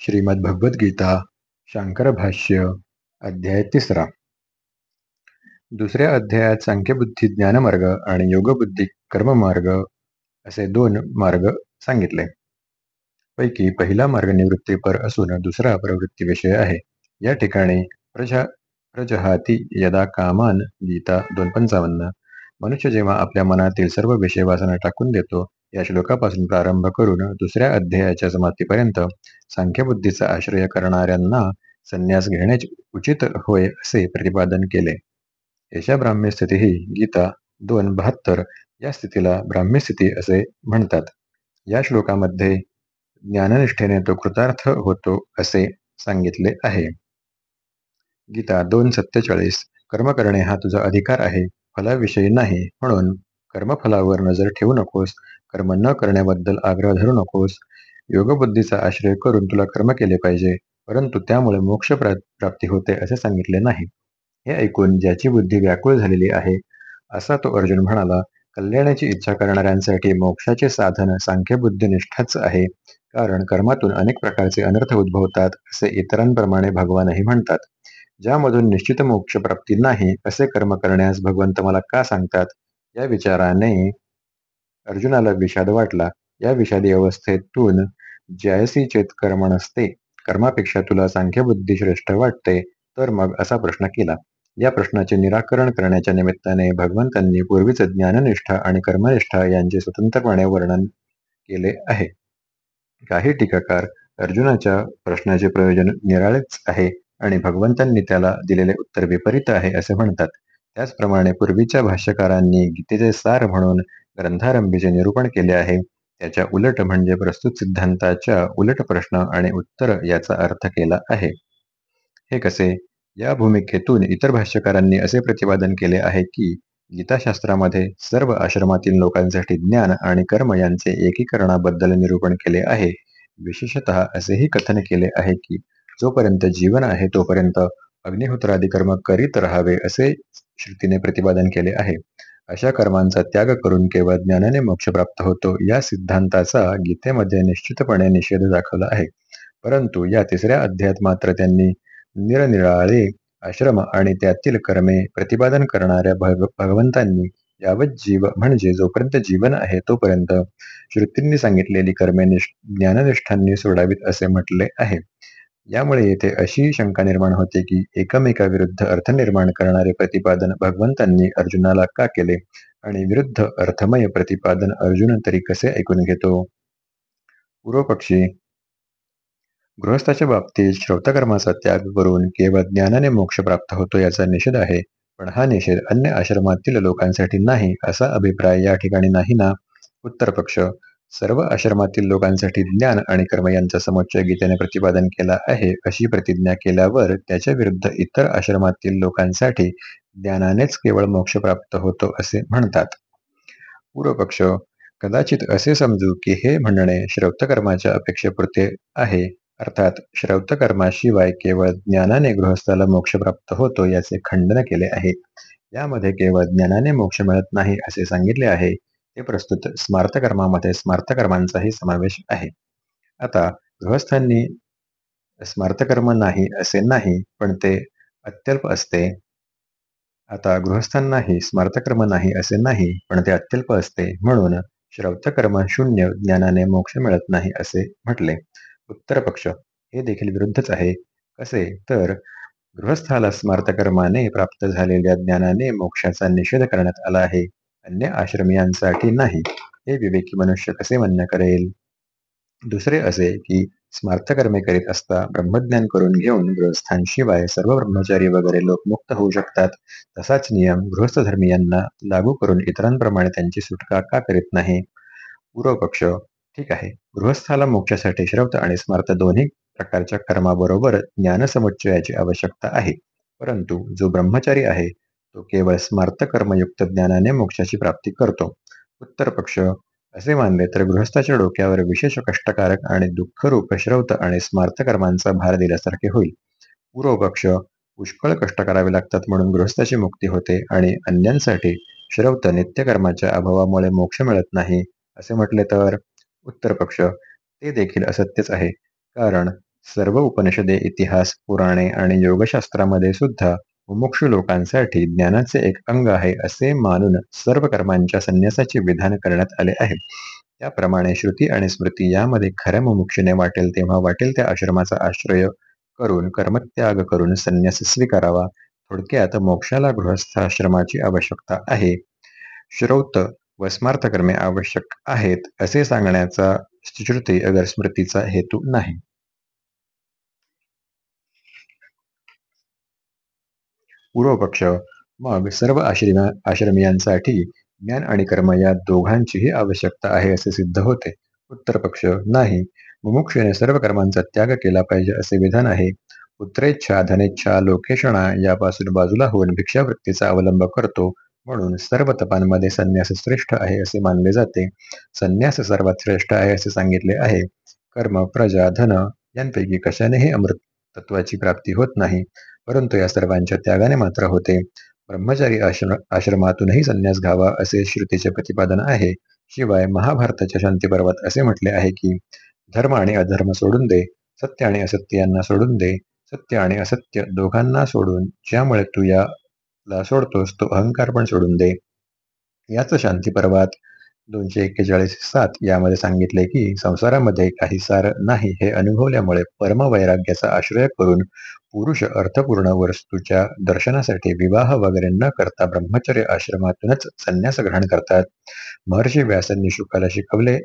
श्रीमद्भगवद्गीता शांकर भाष्य अध्याय तिसरा. दुसऱ्या अध्यायात सांख्यबुद्धी ज्ञानमार्ग आणि योगबुद्धी कर्ममार्ग असे दोन मार्ग सांगितले. पैकी पहिला मार्ग निवृत्तीपर असून दुसरा प्रवृत्ती आहे. या ठिकाणी प्रजा प्रजहाती यदा कामान गीता दोन पंचावन्न. मनुष्य जेव्हा आपल्या मनातील सर्व विषय वासना टाकून देतो या श्लोकापासून प्रारंभ करून दुसऱ्या अध्यायाच्या समाप्तीपर्यंत सांख्यबुद्धीचा आश्रय करणाऱ्यांना संन्यास घेणे उचित होय असे प्रतिपादन केले. यशा ब्राह्म्य स्थिती ही गीता दोन बहात्तर या स्थितीला ब्राह्म्य स्थिती असे म्हणतात. या श्लोकामध्ये ज्ञाननिष्ठेने तो कृतार्थ होतो असे सांगितले आहे. गीता दोन सत्तेचाळीस कर्म करणे हा तुझा अधिकार आहे फलाविषयी नाही म्हणून कर्मफलावर नजर ठेवू नकोस कर्म न करण्याबद्दल आग्रह धरू नकोस. योगबुद्धीचा आश्रय करून तुला कर्म केले पाहिजे परंतु त्यामुळे मोक्ष प्राप्ती होते असे सांगितले नाही. हे ऐकून ज्याची बुद्धी व्याकुळ झालेली आहे असा तो अर्जुन म्हणाला कल्याणाची इच्छा करणाऱ्यांसाठी मोक्षाचे साधन सांख्यबुद्धिनिष्ठाच आहे कारण कर्मातून अनेक प्रकारचे अनर्थ उद्भवतात असे इतरांप्रमाणे भगवानही म्हणतात. ज्यामधून निश्चित मोक्ष प्राप्ती नाही असे कर्म करण्यास भगवंत मला का सांगतात? या विचाराने अर्जुनाला विषाद वाटला. या विषादी अवस्थेतून ज्यायसी चेत कर्म नसते कर्मापेक्षा तुला सांख्यबुद्धी श्रेष्ठ वाटते तर मग असा प्रश्न केला. या प्रश्नाचे निराकरण करण्याच्या निमित्ताने भगवंतांनी पूर्वीच ज्ञाननिष्ठा आणि कर्मनिष्ठा यांचे स्वतंत्रपणे वर्णन केले आहे. काही टीकाकार अर्जुनाच्या प्रश्नाचे प्रयोजन निराळेच आहे आणि भगवंतांनी त्याला दिलेले उत्तर विपरीत आहे असे म्हणतात. त्याचप्रमाणे पूर्वीच्या भाष्यकारांनी गीतेचे सार म्हणून ग्रंथारंभीचे निरूपण केले आहे. त्याच्या उलट म्हणजे प्रस्तुत सिद्धांताच्या उलट प्रश्न आणि उत्तर याचा अर्थ केला आहे. हे कसे? या भूमिकेतून इतर भाष्यकारांनी असे प्रतिपादन केले आहे की गीताशास्त्रामध्ये सर्व आश्रमातील लोकांसाठी ज्ञान आणि कर्म यांचे एकीकरणाबद्दल निरूपण केले आहे. विशेषतः असेही कथन केले आहे की जोपर्यंत जीवन आहे तोपर्यंत अग्निहोत्रादी कर्म करीत राहावे असे श्रुतीने प्रतिपादन केले आहे. अशा कर्मांचा त्याग करून केवळ ज्ञानाने मोक्ष प्राप्त होतो या सिद्धांताचा गीतेमध्ये निश्चितपणे निषेध दाखवला आहे. परंतु या तिसऱ्या अध्यायात मात्र त्यांनी निरनिराळे आश्रम आणि त्यातील कर्मे प्रतिपादन करणाऱ्या भगवंतांनी यावत जीव म्हणजे जोपर्यंत जीवन आहे तोपर्यंत श्रुतींनी सांगितलेली कर्मे ज्ञाननिष्ठांनी सोडावीत असे म्हटले आहे. यामुळे येथे अशी शंका निर्माण होते की एकमेकाविरुद्ध अर्थ निर्माण करणारे प्रतिपादन भगवंतांनी अर्जुनाला का केले? आणि विरुद्ध अर्थमय प्रतिपादन अर्जुन तरी कसे ऐकून घेतो? पूर्वपक्षी गृहस्थाच्या बाबतीत श्रौतकर्माचा त्याग करून केवळ ज्ञानाने मोक्ष प्राप्त होतो याचा निषेध आहे. पण हा निषेध अन्य आश्रमातील लोकांसाठी नाही असा अभिप्राय या ठिकाणी नाही ना? उत्तर पक्ष सर्व आश्रमातील लोकांसाठी ज्ञान आणि कर्म यांचा समुच्चय गीतेने प्रतिपादन केला आहे. अशी प्रतिज्ञा केल्यावर त्याच्या विरुद्ध इतर आश्रमातील लोकांसाठी ज्ञानानेच केवळ मोक्ष प्राप्त होतो असे म्हणतात. पूर्वपक्ष कदाचित असे समजू की हे म्हणणे श्रौतकर्माच्या अपेक्षेपुरते आहे. अर्थात श्रौतकर्माशिवाय केवळ ज्ञानाने गृहस्थाला मोक्ष प्राप्त होतो याचे खंडन केले आहे. यामध्ये केवळ ज्ञानाने मोक्ष मिळत नाही असे सांगितले आहे. हे प्रस्तुत स्मार्थकर्मामध्ये स्मार्थकर्मांचाही समावेश आहे. आता गृहस्थांनी स्मार्थकर्म नाही असे नाही पण ते अत्यल्प असते. आता गृहस्थांनाही स्मार्थकर्म नाही असे नाही पण ते अत्यल्प असते. म्हणून श्रौतकर्म शून्य ज्ञानाने मोक्ष मिळत नाही असे म्हटले. उत्तर पक्ष हे देखील विरुद्धच आहे. कसे? तर गृहस्थाला स्मार्थकर्माने प्राप्त झालेल्या ज्ञानाने मोक्षाचा निषेध करण्यात आला आहे. अन्य आश्रमियांसाठी नाही. हे विवेकी मनुष्य कसे मान्य करेल? दुसरे असे की स्मार्थकर्मे करीत असता ब्रह्मज्ञान करून घेऊन गृहस्थांशिवाय सर्व ब्रह्मचारी वगैरे लोक मुक्त होऊ शकतात तसाच नियम गृहस्थ धर्मियांना लागू करून इतरांप्रमाणे त्यांची सुटका का करीत नाही? पूर्व पक्ष ठीक आहे. गृहस्थाला मोक्षासाठी श्रवत आणि स्मार्थ दोन्ही प्रकारच्या कर्माबरोबर ज्ञानसमुच्चयाची आवश्यकता आहे. परंतु जो ब्रह्मचारी आहे तो केवळ स्मार्थ कर्मयुक्त ज्ञानाने मोक्षाची प्राप्ती करतो. उत्तर पक्ष असे मानले तर गृहस्थाच्या डोक्यावर विशेष कष्टकारक आणि दुःखरूप श्रौत आणि स्मार्थ कर्मांचा भार दिल्यासारखे होईल. पूर्व पक्ष पुष्कळ कष्ट करावे लागतात म्हणून गृहस्थाची मुक्ती होते आणि अन्यांसाठी श्रौत नित्यकर्माच्या अभावामुळे मोक्ष मिळत नाही असे म्हटले तर? उत्तर पक्ष ते देखील असत्यच आहे. कारण सर्व उपनिषदे इतिहास पुराणे आणि योगशास्त्रामध्ये सुद्धा मुमुक्षु लोकांसाठी ज्ञानाचे एक अंग आहे असे मानून सर्व कर्मांच्या संन्यासाचे विधान करण्यात आले आहे. त्याप्रमाणे श्रुती आणि स्मृती यामध्ये खऱ्या मुमुक्षुने वाटेल तेव्हा वाटेल त्या आश्रमाचा आश्रय करून कर्मत्याग करून संन्यास स्वीकारावा. थोडक्यात मोक्षाला गृहस्थाश्रमाची आवश्यकता आहे. श्रौत व स्मार्थ कर्मे आवश्यक आहेत असे सांगण्याचा श्रुती अगर स्मृतीचा हेतू नाही. पूर्वपक्ष. मग सर्व आश्रम आश्रमियांसाठी ज्ञान आणि कर्म या दोघांचीही आवश्यकता आहे असे सिद्ध होते. उत्तर पक्ष नाही. मुमुक्षेने सर्व कर्मांचा त्याग केला पाहिजे असे विधान आहे. पुत्रेच्छा धनेच्छा लोकेशणा यापासून बाजूला होऊन भिक्षावृत्तीचा अवलंब करतो म्हणून सर्व तपांमध्ये संन्यास श्रेष्ठ आहे असे मानले जाते. संन्यास सर्वात श्रेष्ठ आहे असे सांगितले आहे. कर्म प्रजा धन यांपैकी कशानेही अमृत तत्वाची प्राप्ती होत नाही परंतु या सर्वांच्या त्यागाने मात्र होते. ब्रह्मचारी आश्रम आश्रमातूनही संन्यास घ्यावा असे श्रुतीचे प्रतिपादन आहे. शिवाय महाभारताच्या शांती पर्वात असे म्हटले आहे की धर्म आणि अधर्म सोडून दे सत्य आणि असत्य यांना सोडून दे सत्य आणि असत्य दोघांना सोडून ज्यामुळे तू याला सोडतोस तो अहंकार पण सोडून दे. याच शांती पर्वात दोनशे एक्केचाळीस सात यामध्ये सांगितले की संसारामध्ये काही सार नाही हे अनुभवल्यामुळे परमवैराग्याचा आश्रय करून पुरुष अर्थपूर्ण वस्तूच्या दर्शनासाठी विवाह वगैरे न करता ब्रह्मचर्य आश्रमातूनच संन्यास ग्रहण करतात. महर्षी व्यासांनी शुकाला शिकवले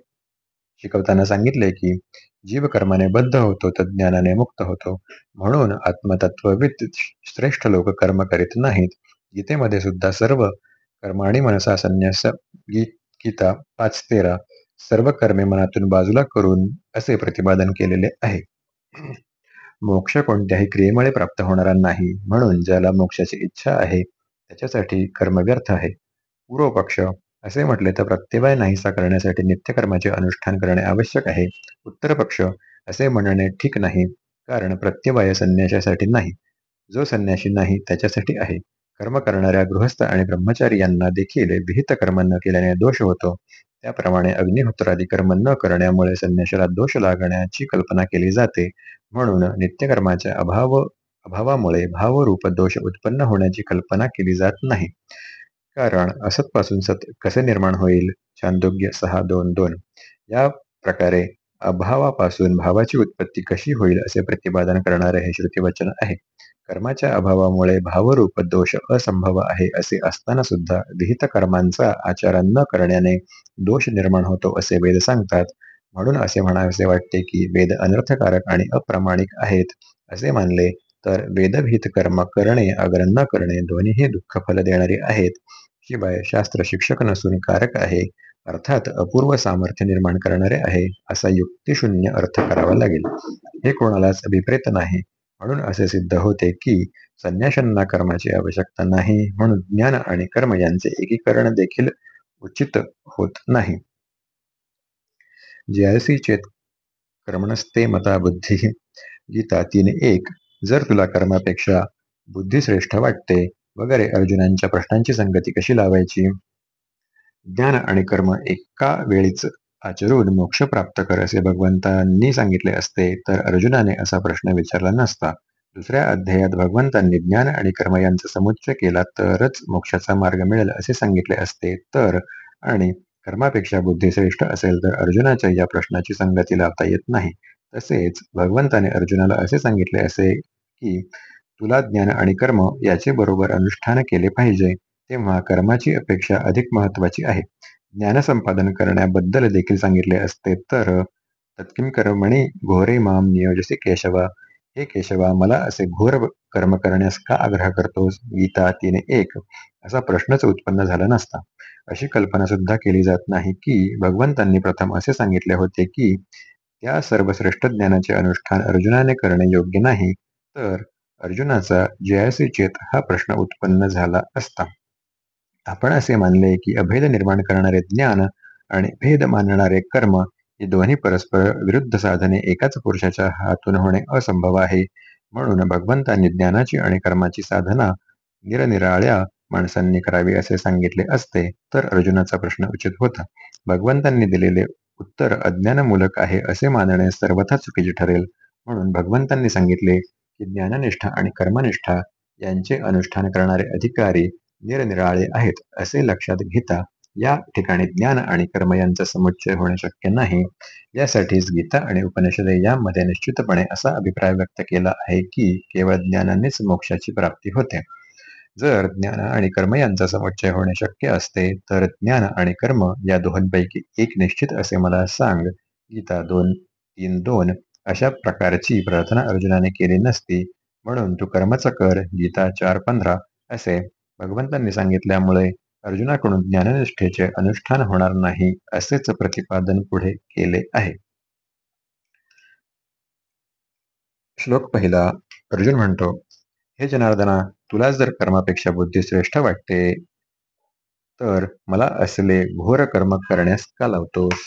शिकवताना सांगितले की जीव कर्माने बद्ध होतो तर ज्ञानाने मुक्त होतो. म्हणून आत्मतत्वविद श्रेष्ठ लोक कर्म करीत नाहीत. गीतेमध्ये सुद्धा सर्व कर्माणी मनसा संन्यास गीत गीता पाच तेरा सर्व कर्मे मनातून बाजूला करून असे प्रतिपादन केलेले आहे. मोक्ष कोणत्याही क्रियेमुळे प्राप्त होणारा नाही म्हणून ज्याला मोक्षाची इच्छा आहे त्याच्यासाठी कर्म व्यर्थ आहे. पूर्वपक्ष असे म्हटले तर प्रत्यवाय नाहीसा करण्यासाठी नित्यकर्माचे अनुष्ठान करणे आवश्यक आहे. उत्तर पक्ष असे म्हणणे ठीक नाही कारण प्रत्यवाय संन्याशासाठी नाही. जो संन्याशी नाही त्याच्यासाठी आहे. कर्म करणाऱ्या गृहस्थ आणि ब्रह्मचारी यांना देखील विहित कर्म न केल्याने दोष होतो. त्याप्रमाणे अग्निहोत्रादी कर्म न करण्यामुळे संन्याशाला दोष लागण्याची कल्पना केली जाते. म्हणून नित्यकर्माच्या अभाव अभावामुळे भावरूप दोष उत्पन्न होण्याची कल्पना केली जात नाही. कारण असतपासून सत कसे निर्माण होईल? चांदोग्य सहा दोन दोन. या प्रकारे अभावापासून भावाची उत्पत्ती कशी होईल असे प्रतिपादन करणारे हे श्रुतिवचन आहे. कर्माच्या अभावामुळे भावरूप दोष असंभव आहे असे असताना सुद्धा विहित कर्मांचा आचार न करण्याने दोष निर्माण होतो असे वेद सांगतात. म्हणून असे म्हणावेसे वाटते की वेद अनर्थकारक आणि अप्रामाणिक आहेत. असे मानले तर वेदभित कर्म करणे अगर न करणे दोन्हीही दुःख फल देणारे आहेत. शिवाय शास्त्र शिक्षक नसून कारक आहे. अर्थात अपूर्व सामर्थ्य निर्माण करणारे आहे. असा युक्तिशून्य अर्थ करावा लागेल. हे कोणालाच अभिप्रेत नाही. म्हणून असे सिद्ध होते की संन्याशांना कर्माची आवश्यकता नाही म्हणून ज्ञान आणि कर्म यांचे एकीकरण देखील उचित होत नाही. ज्यासी चेत कर्मणस्ते मता बुद्धी गीता तीन एक जर तुला कर्मापेक्षा बुद्धी श्रेष्ठ वाटते वगैरे अर्जुनांच्या प्रश्नांची संगती कशी लावायची? ज्ञान आणि कर्म एका वेळीच आचरून मोक्ष प्राप्त कर असे भगवंतांनी सांगितले असते. तर अर्जुनाने असा प्रश्न विचारला नसता. दुसऱ्या अध्यायात भगवंतांनी ज्ञान आणि कर्म यांचा समुच्चय केला तरच मोक्षाचा मार्ग मिळेल असे सांगितले असते. तर आणि कर्मापेक्षा बुद्धी श्रेष्ठ असेल तर अर्जुनाच्या या प्रश्नाची संगती लावता येत नाही. तसेच भगवंताने अर्जुनाला असे सांगितले असे की तुला ज्ञान आणि कर्म याचे बरोबर अनुष्ठान केले पाहिजे. तेव्हा कर्माची अपेक्षा अधिक महत्वाची आहे. ज्ञानसंपादन करण्याबद्दल देखील सांगितले असते. तर तत्किम कर्मणी घोरे माम नियोजसे केशवा. हे केशवा मला असे घोर कर्म करण्यास का आग्रह करतोस? गीता तीन एक. असा प्रश्नच उत्पन्न झाला नसता. अशी कल्पना सुद्धा केली जात नाही की भगवंतांनी प्रथम असे सांगितले होते की त्या सर्वश्रेष्ठ ज्ञानाचे अनुष्ठान अर्जुनाने करणे योग्य नाही. तर अर्जुनाचा जयासी चेत हा प्रश्न उत्पन्न झाला असता. आपण असे मानले की अभेद निर्माण करणारे ज्ञान आणि भेद मानणारे कर्म ही दोन्ही परस्पर विरुद्ध साधने एकाच पुरुषाच्या हातून होणे असंभव आहे. म्हणून भगवंतांनी ज्ञानाची आणि कर्माची साधना निरनिराळ्या माणसांनी करावी असे सांगितले असते तर अर्जुनाचा प्रश्न उचित होता. भगवंतांनी दिलेले उत्तर अज्ञानमूलक आहे असे मानणे सर्वथा चुकीचे ठरेल. म्हणून भगवंतांनी सांगितले की ज्ञाननिष्ठा आणि कर्मनिष्ठा यांचे अनुष्ठान करणारे अधिकारी निरनिराळे आहेत असे लक्षात घेता या ठिकाणी ज्ञान आणि कर्म यांचा समुच्चय होणे शक्य नाही. यासाठीच गीता आणि उपनिषदे यामध्ये निश्चितपणे असा अभिप्राय व्यक्त केला आहे की केवळ ज्ञानानेच मोक्षाची प्राप्ती होते. जर ज्ञान आणि कर्म यांचा समुच्चय होणे शक्य असते तर ज्ञान आणि कर्म या दोहोंपैकी एक निश्चित असे मला सांग. गीता दोन तीन दोन अशा प्रकारची प्रार्थना अर्जुनाने केली नसती म्हणून तू कर्मच कर. गीता चार पंधरा असे भगवंतांनी सांगितल्यामुळे अर्जुनाकडून ज्ञाननिष्ठेचे अनुष्ठान होणार नाही असेच प्रतिपादन पुढे केले आहे. श्लोक पहिला अर्जुन म्हणतो हे जनार्दना तुला जर कर्मापेक्षा बुद्धी श्रेष्ठ वाटते तर मला असले घोर कर्म करण्यास का लावतोस?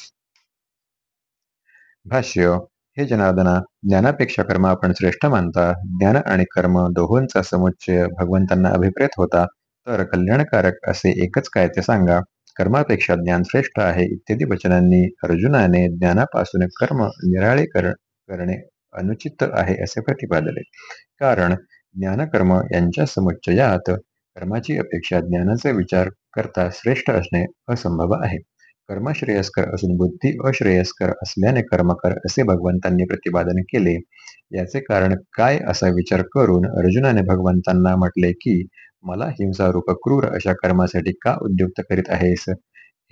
भाष्य हे जनार्दना ज्ञानापेक्षा कर्म आपण श्रेष्ठ मानता ज्ञान आणि कर्म दोहोंचा समुच्चय भगवंतांना अभिप्रेत होता तर कल्याणकारक असे एकच काय ते सांगा. कर्मापेक्षा ज्ञान श्रेष्ठ आहे इत्यादी वचनांनी अर्जुनाने ज्ञानापासून कर्म निराळे कर करणे अनुचित आहे असे प्रतिपादले. कारण ज्ञानकर्म यांच्या समुच्चयात कर्माची अपेक्षा ज्ञानाचा विचार करता श्रेष्ठ असणे असंभव आहे. कर्म श्रेयस्कर असून बुद्धी अश्रेयस्कर असल्याने कर्मकर असे भगवंतांनी प्रतिपादन केले. याचे कारण काय असा विचार करून अर्जुनाने भगवंतांना म्हटले की मला हिंसारूप क्रूर अशा कर्मासाठी का उद्युक्त करीत आहेस?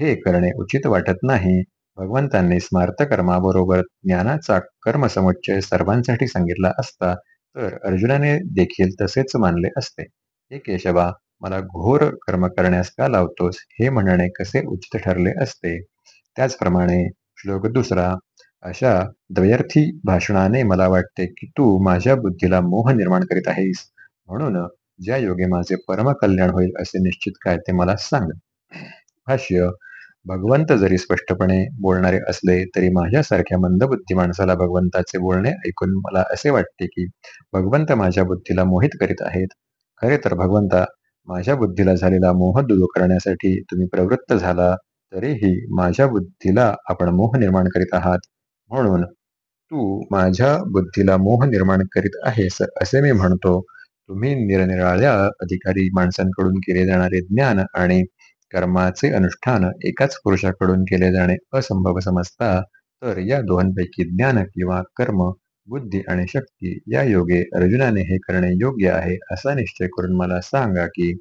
हे करणे उचित वाटत नाही. भगवंतांनी स्मार्त कर्माबरोबर ज्ञानाचा कर्मसमुच्चय सर्वांसाठी सांगितला असता तर अर्जुनाने देखील तसेच मानले असते. हे केशवा मला घोर कर्म करण्यास का लावतोस? हे म्हणणे कसे उचित ठरले असते? त्याचप्रमाणे श्लोक दुसरा अशा द्वयर्थी भाषणाने मला वाटते की तू माझ्या बुद्धीला मोह निर्माण करीत आहेस. म्हणून ज्या योगे माझे परम कल्याण होईल असे निश्चित काय ते मला सांग. भाष्य भगवंत जरी स्पष्टपणे बोलणारे असले तरी माझ्यासारख्या मंदबुद्धी माणसाला भगवंताचे बोलणे ऐकून मला असे वाटते की भगवंत माझ्या बुद्धीला मोहित करीत आहेत. खरे तर भगवंता माझ्या बुद्धीला झालेला मोह दूर करण्यासाठी तुम्ही प्रवृत्त झाला तरीही माझ्या बुद्धीला आपण मोह निर्माण करीत आहात. म्हणून तू माझ्या बुद्धीला मोह निर्माण करीत आहेस असे मी म्हणतो. तुम्ही निरनिराळ्या अधिकारी माणसांकडून केले जाणारे ज्ञान आणि कर्माचे अनुष्ठान एकाच पुरुषाकडून केले जाणे असंभव समजता तर या दोघांपैकी ज्ञान किंवा कर्म बुद्धी आणि शक्ती या योगे अर्जुनाने हे करणे योग्य आहे असा निश्चय करून मला सांगा की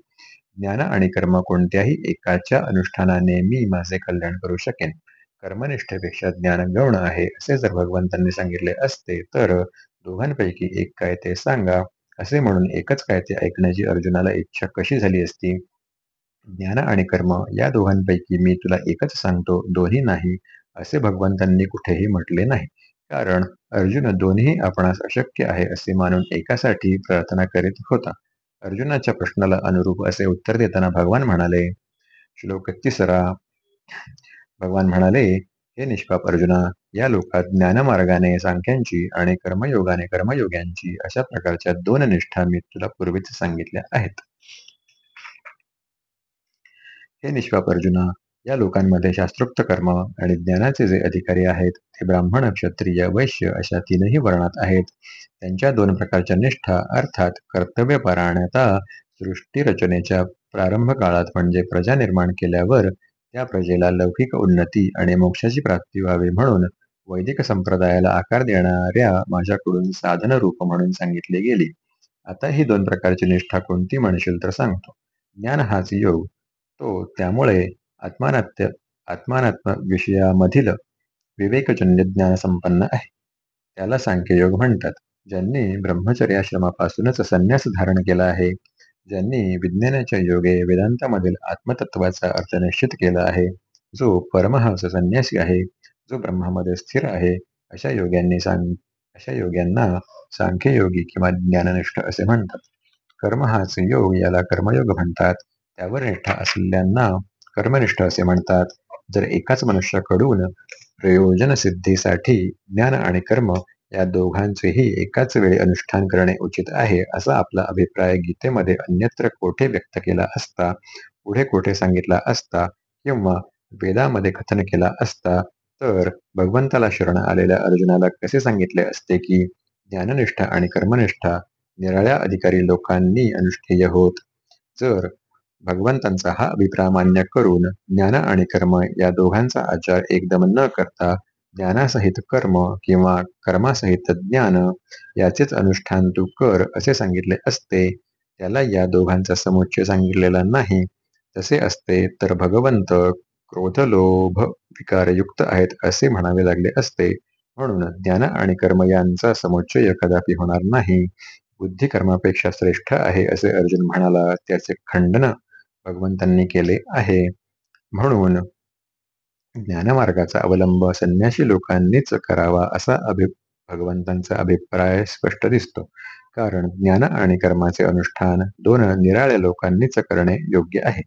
ज्ञान आणि कर्म कोणत्याही एकाच्या अनुष्ठानाने मी माझे कल्याण करू शकेन. कर्मनिष्ठेपेक्षा ज्ञान गौण आहे असे जर भगवंतांनी सांगितले असते तर दोघांपैकी एक काय ते सांगा. असे म्हणून एकच काय ते ऐकण्याची अर्जुनाला इच्छा कशी झाली असती? ज्ञान आणि कर्म या दोघांपैकी मी तुला एकच सांगतो दोन्ही नाही असे भगवंतांनी कुठेही म्हटले नाही. कारण अर्जुन दोन्ही आपणास अशक्य आहे असे मानून एकासाठी प्रार्थना करीत होता. अर्जुनाच्या प्रश्नाला अनुरूप असे उत्तर देताना भगवान म्हणाले श्लोक तिसरा. भगवान म्हणाले हे निष्पाप अर्जुना या लोकात ज्ञानमार्गाने सांख्यांची आणि कर्मयोगाने कर्मयोग्यांची अशा प्रकारच्या दोन निष्ठा मी तुला पूर्वीच सांगितल्या आहेत. हे निष्पाप अर्जुना या लोकांमध्ये शास्त्रोक्त कर्म आणि ज्ञानाचे जे अधिकारी आहेत ते ब्राह्मण क्षत्रिय वैश्य अशा तीनही वर्णात आहेत. त्यांच्या दोन प्रकारच्या निष्ठा अर्थात कर्तव्यपरायणता सृष्टी रचनेच्या प्रारंभ काळात म्हणजे प्रजा निर्माण केल्यावर त्या प्रजेला लौकिक उन्नती आणि मोक्षाची प्राप्ती व्हावी म्हणून वैदिक संप्रदायाला आकार देणाऱ्या माझ्याकडून साधन रूप म्हणून सांगितली गेली. आता ही दोन प्रकारची निष्ठा कोणती म्हणशील तर सांगतो. ज्ञान हाच योग. तो त्यामुळे आत्मानात्य आत्मानात्म विषयामधील विवेकजन्य ज्ञान संपन्न आहे. त्याला सांख्ययोग म्हणतात. ज्यांनी ब्रह्मचर्याश्रमापासूनच संन्यास धारण केला आहे ज्यांनी विज्ञानाच्या योगे वेदांतामधील आत्मतत्वाचा अर्थ निश्चित केला आहे जो परमहंस संन्यासी आहे जो ब्रह्मामध्ये स्थिर आहे अशा योग्यांनी सांग अशा योग्यांना सांख्ययोगी किंवा ज्ञाननिष्ठ असे म्हणतात. कर्म हाच योग याला कर्मयोग म्हणतात. त्यावर निष्ठा असलेल्यांना कर्मनिष्ठ असे म्हणतात. जर एकाच मनुष्याकडून प्रयोजन सिद्धीसाठी ज्ञान आणि कर्म या दोघांचेही एकाच वेळी अनुष्ठान करणे उचित आहे असा आपला अभिप्राय गीतेमध्ये अन्यत्र कोठे व्यक्त केला असता पुढे कोठे सांगितला असता किंवा वेदामध्ये कथन केला असता तर भगवंताला शरण आलेल्या अर्जुनाला कसे सांगितले असते की ज्ञाननिष्ठा आणि कर्मनिष्ठा निराळ्या अधिकारी लोकांनी अनुष्ठेय होत. जर भगवंतांचा हा अभिप्राय मान्य करून ज्ञान आणि कर्म या दोघांचा आचार एकदम न करता ज्ञानासहित कर्म किंवा कर्मासहित ज्ञान याचेच अनुष्ठान तू कर असे सांगितले असते त्याला या दोघांचा समुच्चय सांगितलेला नाही. तसे असते तर भगवंत क्रोध लोभ विकारयुक्त आहेत असे म्हणावे लागले असते. म्हणून ज्ञान आणि कर्म यांचा समुच्चय कदापि होणार नाही. बुद्धी कर्मापेक्षा श्रेष्ठ आहे असे अर्जुन म्हणाला. त्याचे खंडन भगवंतांनी केले आहे. म्हणून ज्ञानमार्गाचा अवलंब संन्याशी लोकांनीच करावा असा अभि भगवंतांचा अभिप्राय स्पष्ट दिसतो. कारण ज्ञान आणि कर्माचे अनुष्ठान दोन निराळ्या लोकांनीच करणे योग्य आहे.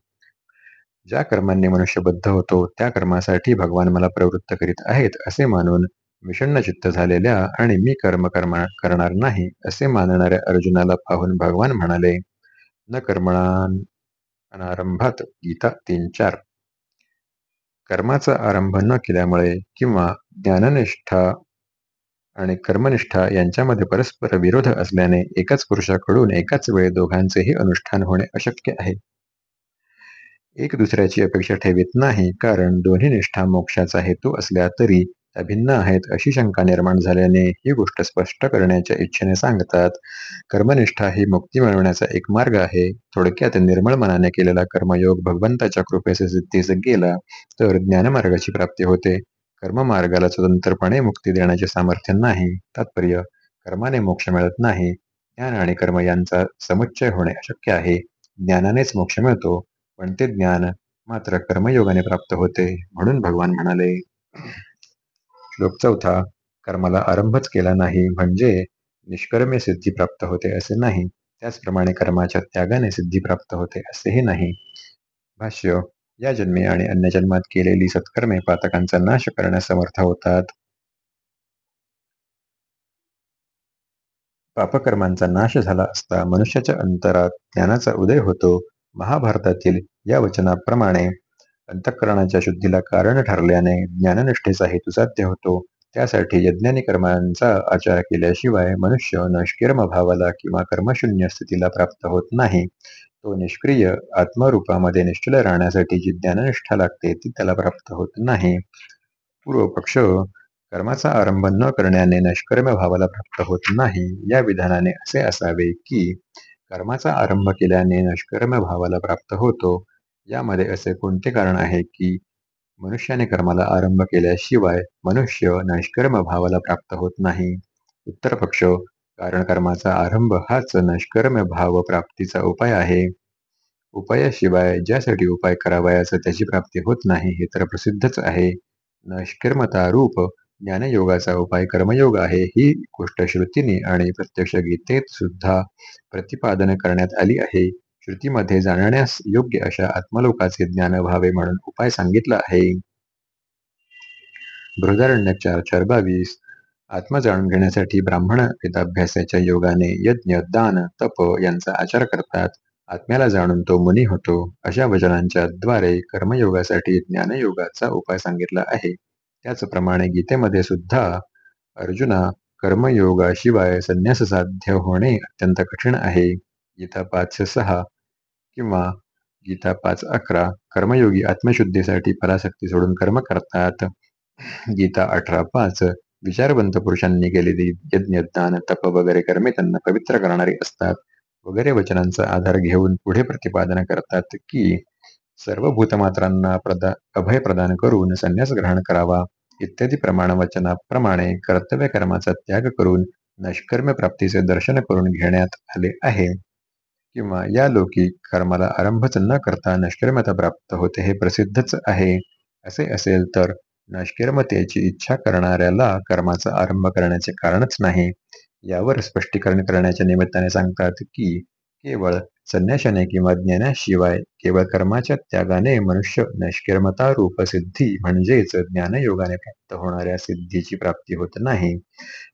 ज्या कर्मांनी मनुष्य बद्ध होतो त्या कर्मासाठी भगवान मला प्रवृत्त करीत आहेत असे मानून विषण्ण चित्त झालेल्या आणि मी कर्म कर्मा करणार नाही असे मानणाऱ्या अर्जुनाला पाहून भगवान म्हणाले न कर्मणा अनारंभात गीता तीन चार. कर्माचा आरंभ न केल्यामुळे किंवा ज्ञाननिष्ठा आणि कर्मनिष्ठा यांच्यामध्ये परस्पर विरोध असल्याने एकाच पुरुषाकडून एकाच वेळी दोघांचेही अनुष्ठान होणे अशक्य आहे. एक दुसऱ्याची अपेक्षा ठेवीत नाही कारण दोन्ही निष्ठा मोक्षाचा हेतू असल्या तरी त्या भिन्न आहेत अशी शंका निर्माण झाल्याने ही गोष्ट स्पष्ट करण्याच्या इच्छेने सांगतात कर्मनिष्ठा ही मुक्ती मिळवण्याचा एक मार्ग आहे. थोडक्यात निर्मळ मनाने केलेला कर्मयोग भगवंताच्या कृपेचे सिद्धीस गेला तर ज्ञानमार्गाची प्राप्ती होते. कर्ममार्गाला स्वतंत्रपणे मुक्ती देण्याचे सामर्थ्य नाही. तात्पर्य कर्माने मोक्ष मिळत नाही. ज्ञान आणि कर्म यांचा समुच्चय होणे अशक्य आहे. ज्ञानानेच मोक्ष मिळतो. पण ते ज्ञान मात्र कर्मयोगाने प्राप्त होते म्हणून भगवान म्हणाले श्लोक चौथा कर्माला आरंभच केला नाही म्हणजे निष्कर्मे सिद्धी प्राप्त होते असे नाही. त्याचप्रमाणे कर्माच्या त्यागाने सिद्धी प्राप्त होते असेही नाही. भाष्य या जन्मी आणि अन्य जन्मात केलेली सत्कर्मे पातकांचा नाश करण्यास समर्थ होतात. पापकर्मांचा नाश झाला असता मनुष्याच्या अंतरात ज्ञानाचा उदय होतो. महाभारतातील या वचनाप्रमाणे अंतःकरणाच्या शुद्धीला कारण ठरल्याने ज्ञाननिष्ठेचा हेतू साध्य होतो. त्यासाठी यज्ञानी कर्मांचा आचार केल्याशिवाय मनुष्य नष्कर्म भावाला किंवा कर्मशून्य स्थितीला प्राप्त होत नाही. तो निष्क्रिय आत्मरूपामध्ये निश्चल राहण्यासाठी जी ज्ञाननिष्ठा लागते ती त्याला प्राप्त होत नाही. पूर्वपक्ष कर्माचा आरंभ न करण्याने नष्कर्म भावाला प्राप्त होत नाही. या विधानाने असे असावे की कर्माचा आरंभ केल्याने नष्कर्म भावाला प्राप्त होतो. यामध्ये असे कोणते कारण आहे की मनुष्याने कर्माला आरंभ केल्याशिवाय मनुष्य नष्कर्म भावाला प्राप्त होत नाही? उत्तर पक्ष कारण कर्माचा आरंभ हाच नष्कर्म भाव प्राप्तीचा उपाय आहे. उपायाशिवाय ज्यासाठी उपाय करावयाचा त्याची प्राप्ती होत नाही हे तर प्रसिद्धच आहे. नष्कर्मता रूप ज्ञानयोगाचा उपाय कर्मयोग आहे ही गोष्ट श्रुतीने आणि प्रत्यक्ष गीतेत सुद्धा प्रतिपादन करण्यात आली आहे. श्रुतीमध्ये जाणण्यास योग्य अशा आत्मलोकाचे ज्ञान व्हावे म्हणून उपाय सांगितला आहे. बृहदारण्य चार चार बावीस. आत्मा जाणून घेण्यासाठी ब्राह्मण वेदाभ्यासाच्या योगाने यज्ञ दान तप यांचा आचार करतात. आत्म्याला जाणून तो मुनी होतो. अशा वचनांच्या द्वारे कर्मयोगासाठी ज्ञानयोगाचा उपाय सांगितला आहे. त्याचप्रमाणे गीतेमध्ये सुद्धा अर्जुना कर्मयोगाशिवाय संन्यास साध्य होणे अत्यंत कठीण आहे. गीता पाच सहा किंवा गीता पाच अकरा कर्मयोगी आत्मशुद्धीसाठी फलाशक्ती सोडून कर्म करतात. गीता अठरा पाच विचारवंत पुरुषांनी केलेली यज्ञ दान तप वगैरे कर्मे त्यांना पवित्र करणारी असतात. वगैरे वचनांचा आधार घेऊन पुढे प्रतिपादन करतात की सर्व भूतमात्रांना प्रदा अभय प्रदान करून संन्यास ग्रहण करावा. इत्यादी प्रमाण वचनाप्रमाणे कर्तव्य कर्माचा त्याग करून नष्कर्म प्राप्तीचे दर्शन करून घेण्यात आले आहे. किंवा या लोकी कर्माला आरंभच न करता नष्कर्मता प्राप्त होते हे प्रसिद्धच आहे. असे असेल तर नष्कर्मतेची इच्छा करणाऱ्याला कर्माचा आरंभ करण्याचे कारणच नाही. यावर स्पष्टीकरण करण्याच्या निमित्ताने सांगतात की केवळ संन्याशाने किंवा ज्ञानाशिवाय केवळ कर्माच्या त्यागाने मनुष्य नैष्कर्मता रूप सिद्धी म्हणजेच ज्ञानयोगाने प्राप्त होणाऱ्या सिद्धीची प्राप्ती होत नाही.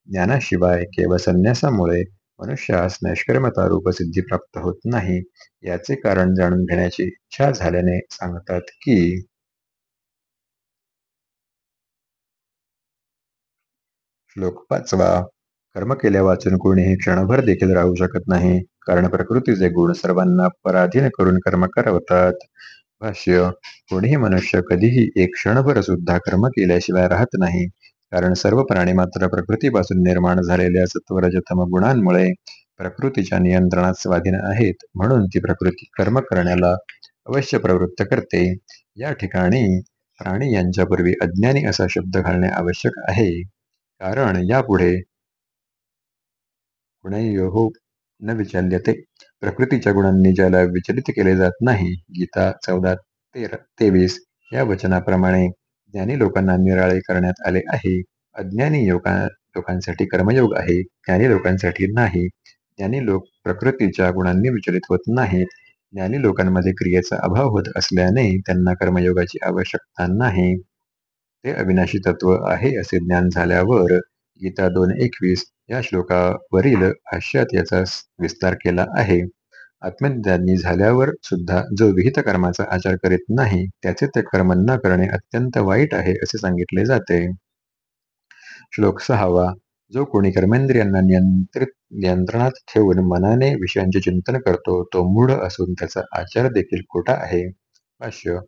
ज्ञानाशिवाय केवळ संन्यासामुळे मनुष्यास नैष्कर्मता रूप सिद्धी प्राप्त होत नाही याचे कारण जाणून घेण्याची इच्छा झाल्याने सांगतात की श्लोक पाचवा कर्म केल्या वाचून कोणीही क्षणभर देखील राहू शकत नाही. कारण प्रकृतीचे गुण सर्वांना पराधीन करून कर्म करवतात. भाष्य कोणीही मनुष्य कधीही एक क्षणभर सुद्धा कर्म केल्याशिवाय राहत नाही. कारण सर्व प्राणी मात्र प्रकृतीपासून निर्माण झालेल्या सत्वरजतम गुणांमुळे प्रकृतीच्या नियंत्रणात स्वाधीन आहेत. म्हणून ती प्रकृती कर्म करण्याला अवश्य प्रवृत्त करते. या ठिकाणी प्राणी यांच्यापूर्वी अज्ञानी असा शब्द घालणे आवश्यक आहे. कारण यापुढे गुणयोः न विचाल्यते. प्रकृतीच्या गुणांनी ज्याला विचलित केले जात नाही गीता चौदा तेरा तेवीस या वचनाप्रमाणे ज्ञानी लोकांना निराळे करण्यात आले आहे. अज्ञानी योगा लोकांसाठी कर्मयोग आहे ज्ञानी लोकांसाठी नाही. ज्ञानी लोक प्रकृतीच्या गुणांनी विचलित होत नाहीत. ज्ञानी लोकांमध्ये क्रियेचा अभाव होत असल्याने त्यांना कर्मयोगाची आवश्यकता नाही. ते अविनाशी तत्व आहे असे ज्ञान झाल्यावर गीता दोन एकवीस या श्लोकावरील भाष्यात याचा विस्तार केला आहे. आत्मज्ञानी झाल्यावर सुद्धा जो विहित कर्माचा आचार करीत नाही त्याचे ते कर्म न करणे अत्यंत वाईट आहे असे सांगितले जाते. श्लोक सहावा जो कोणी कर्मेंद्रियांना नियंत्रित नियंत्रणात ठेवून मनाने विषयांचे चिंतन करतो तो मूढ असून त्याचा आचार देखील खोटा आहे. भाष्य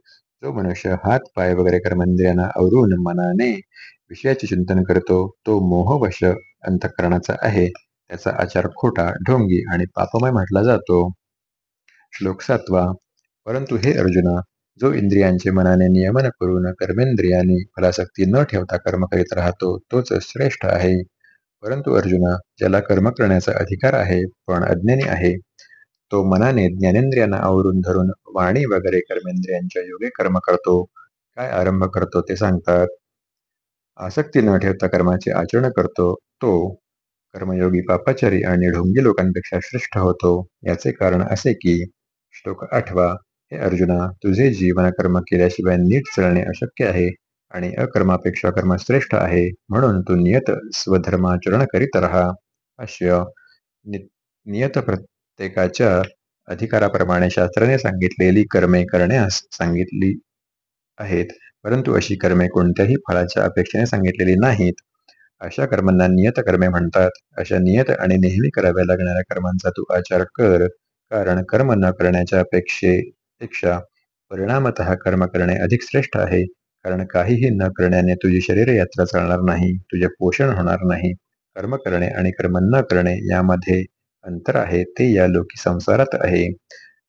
जो मनुष्य हात पाय वगैरे कर्मेंद्रियांना आवरून मनाने विषयाचे चिंतन करतो तो मोहवश अंतःकरणाचा आहे. त्याचा आचार खोटा ढोंगी आणि पापमय म्हटला जातो. श्लोक सातवा. परंतु हे अर्जुना जो इंद्रियांचे मनाने नियमन करून कर्मेंद्रियांनी फलासक्ती न ठेवता कर्म करीत राहतो तोच श्रेष्ठ आहे. परंतु अर्जुना ज्याला कर्म करण्याचा अधिकार आहे पण अज्ञानी आहे तो मनाने ज्ञानेंद्रियांना आवरून धरून वाणी वगैरे कर्मेंद्रियांच्या योगे कर्म करतो. काय आरंभ करतो ते सांगतात. आसक्ती न ठेवता कर्माचे आचरण करतो. तो कर्मयोगी पापाचारी आणि ढोंगी लोकांपेक्षा श्रेष्ठ होतो. याचे कारण असे की श्लोक आठवा हे अर्जुना तुझे जीवन कर्म केल्याशिवाय नीट चलणे अशक्य आहे आणि अकर्मापेक्षा कर्म श्रेष्ठ आहे. म्हणून तू नियत स्वधर्माचरण करीत राहा. अश्य नियत प्रत्येकाच्या अधिकाराप्रमाणे शास्त्राने सांगितलेली कर्मे करण्यास सांगितली आहेत. परंतु अशी कर्मे कोणत्याही फळाच्या अपेक्षेने सांगितलेली नाहीत. अशा कर्मांना नियत कर्मे म्हणतात. अशा नियत आणि नेहमी कराव्या लागणाऱ्या कर्मांचा तू आचार कर. कारण कर्म न करण्याच्या अपेक्षेपेक्षा परिणामत कर्म करणे अधिक श्रेष्ठ आहे. कारण काहीही न करण्याने तुझी शरीर यात्रा चालणार नाही तुझे पोषण होणार नाही. कर्म करणे आणि कर्म न करणे यामध्ये अंतर आहे ते या लोकी संसारात आहे.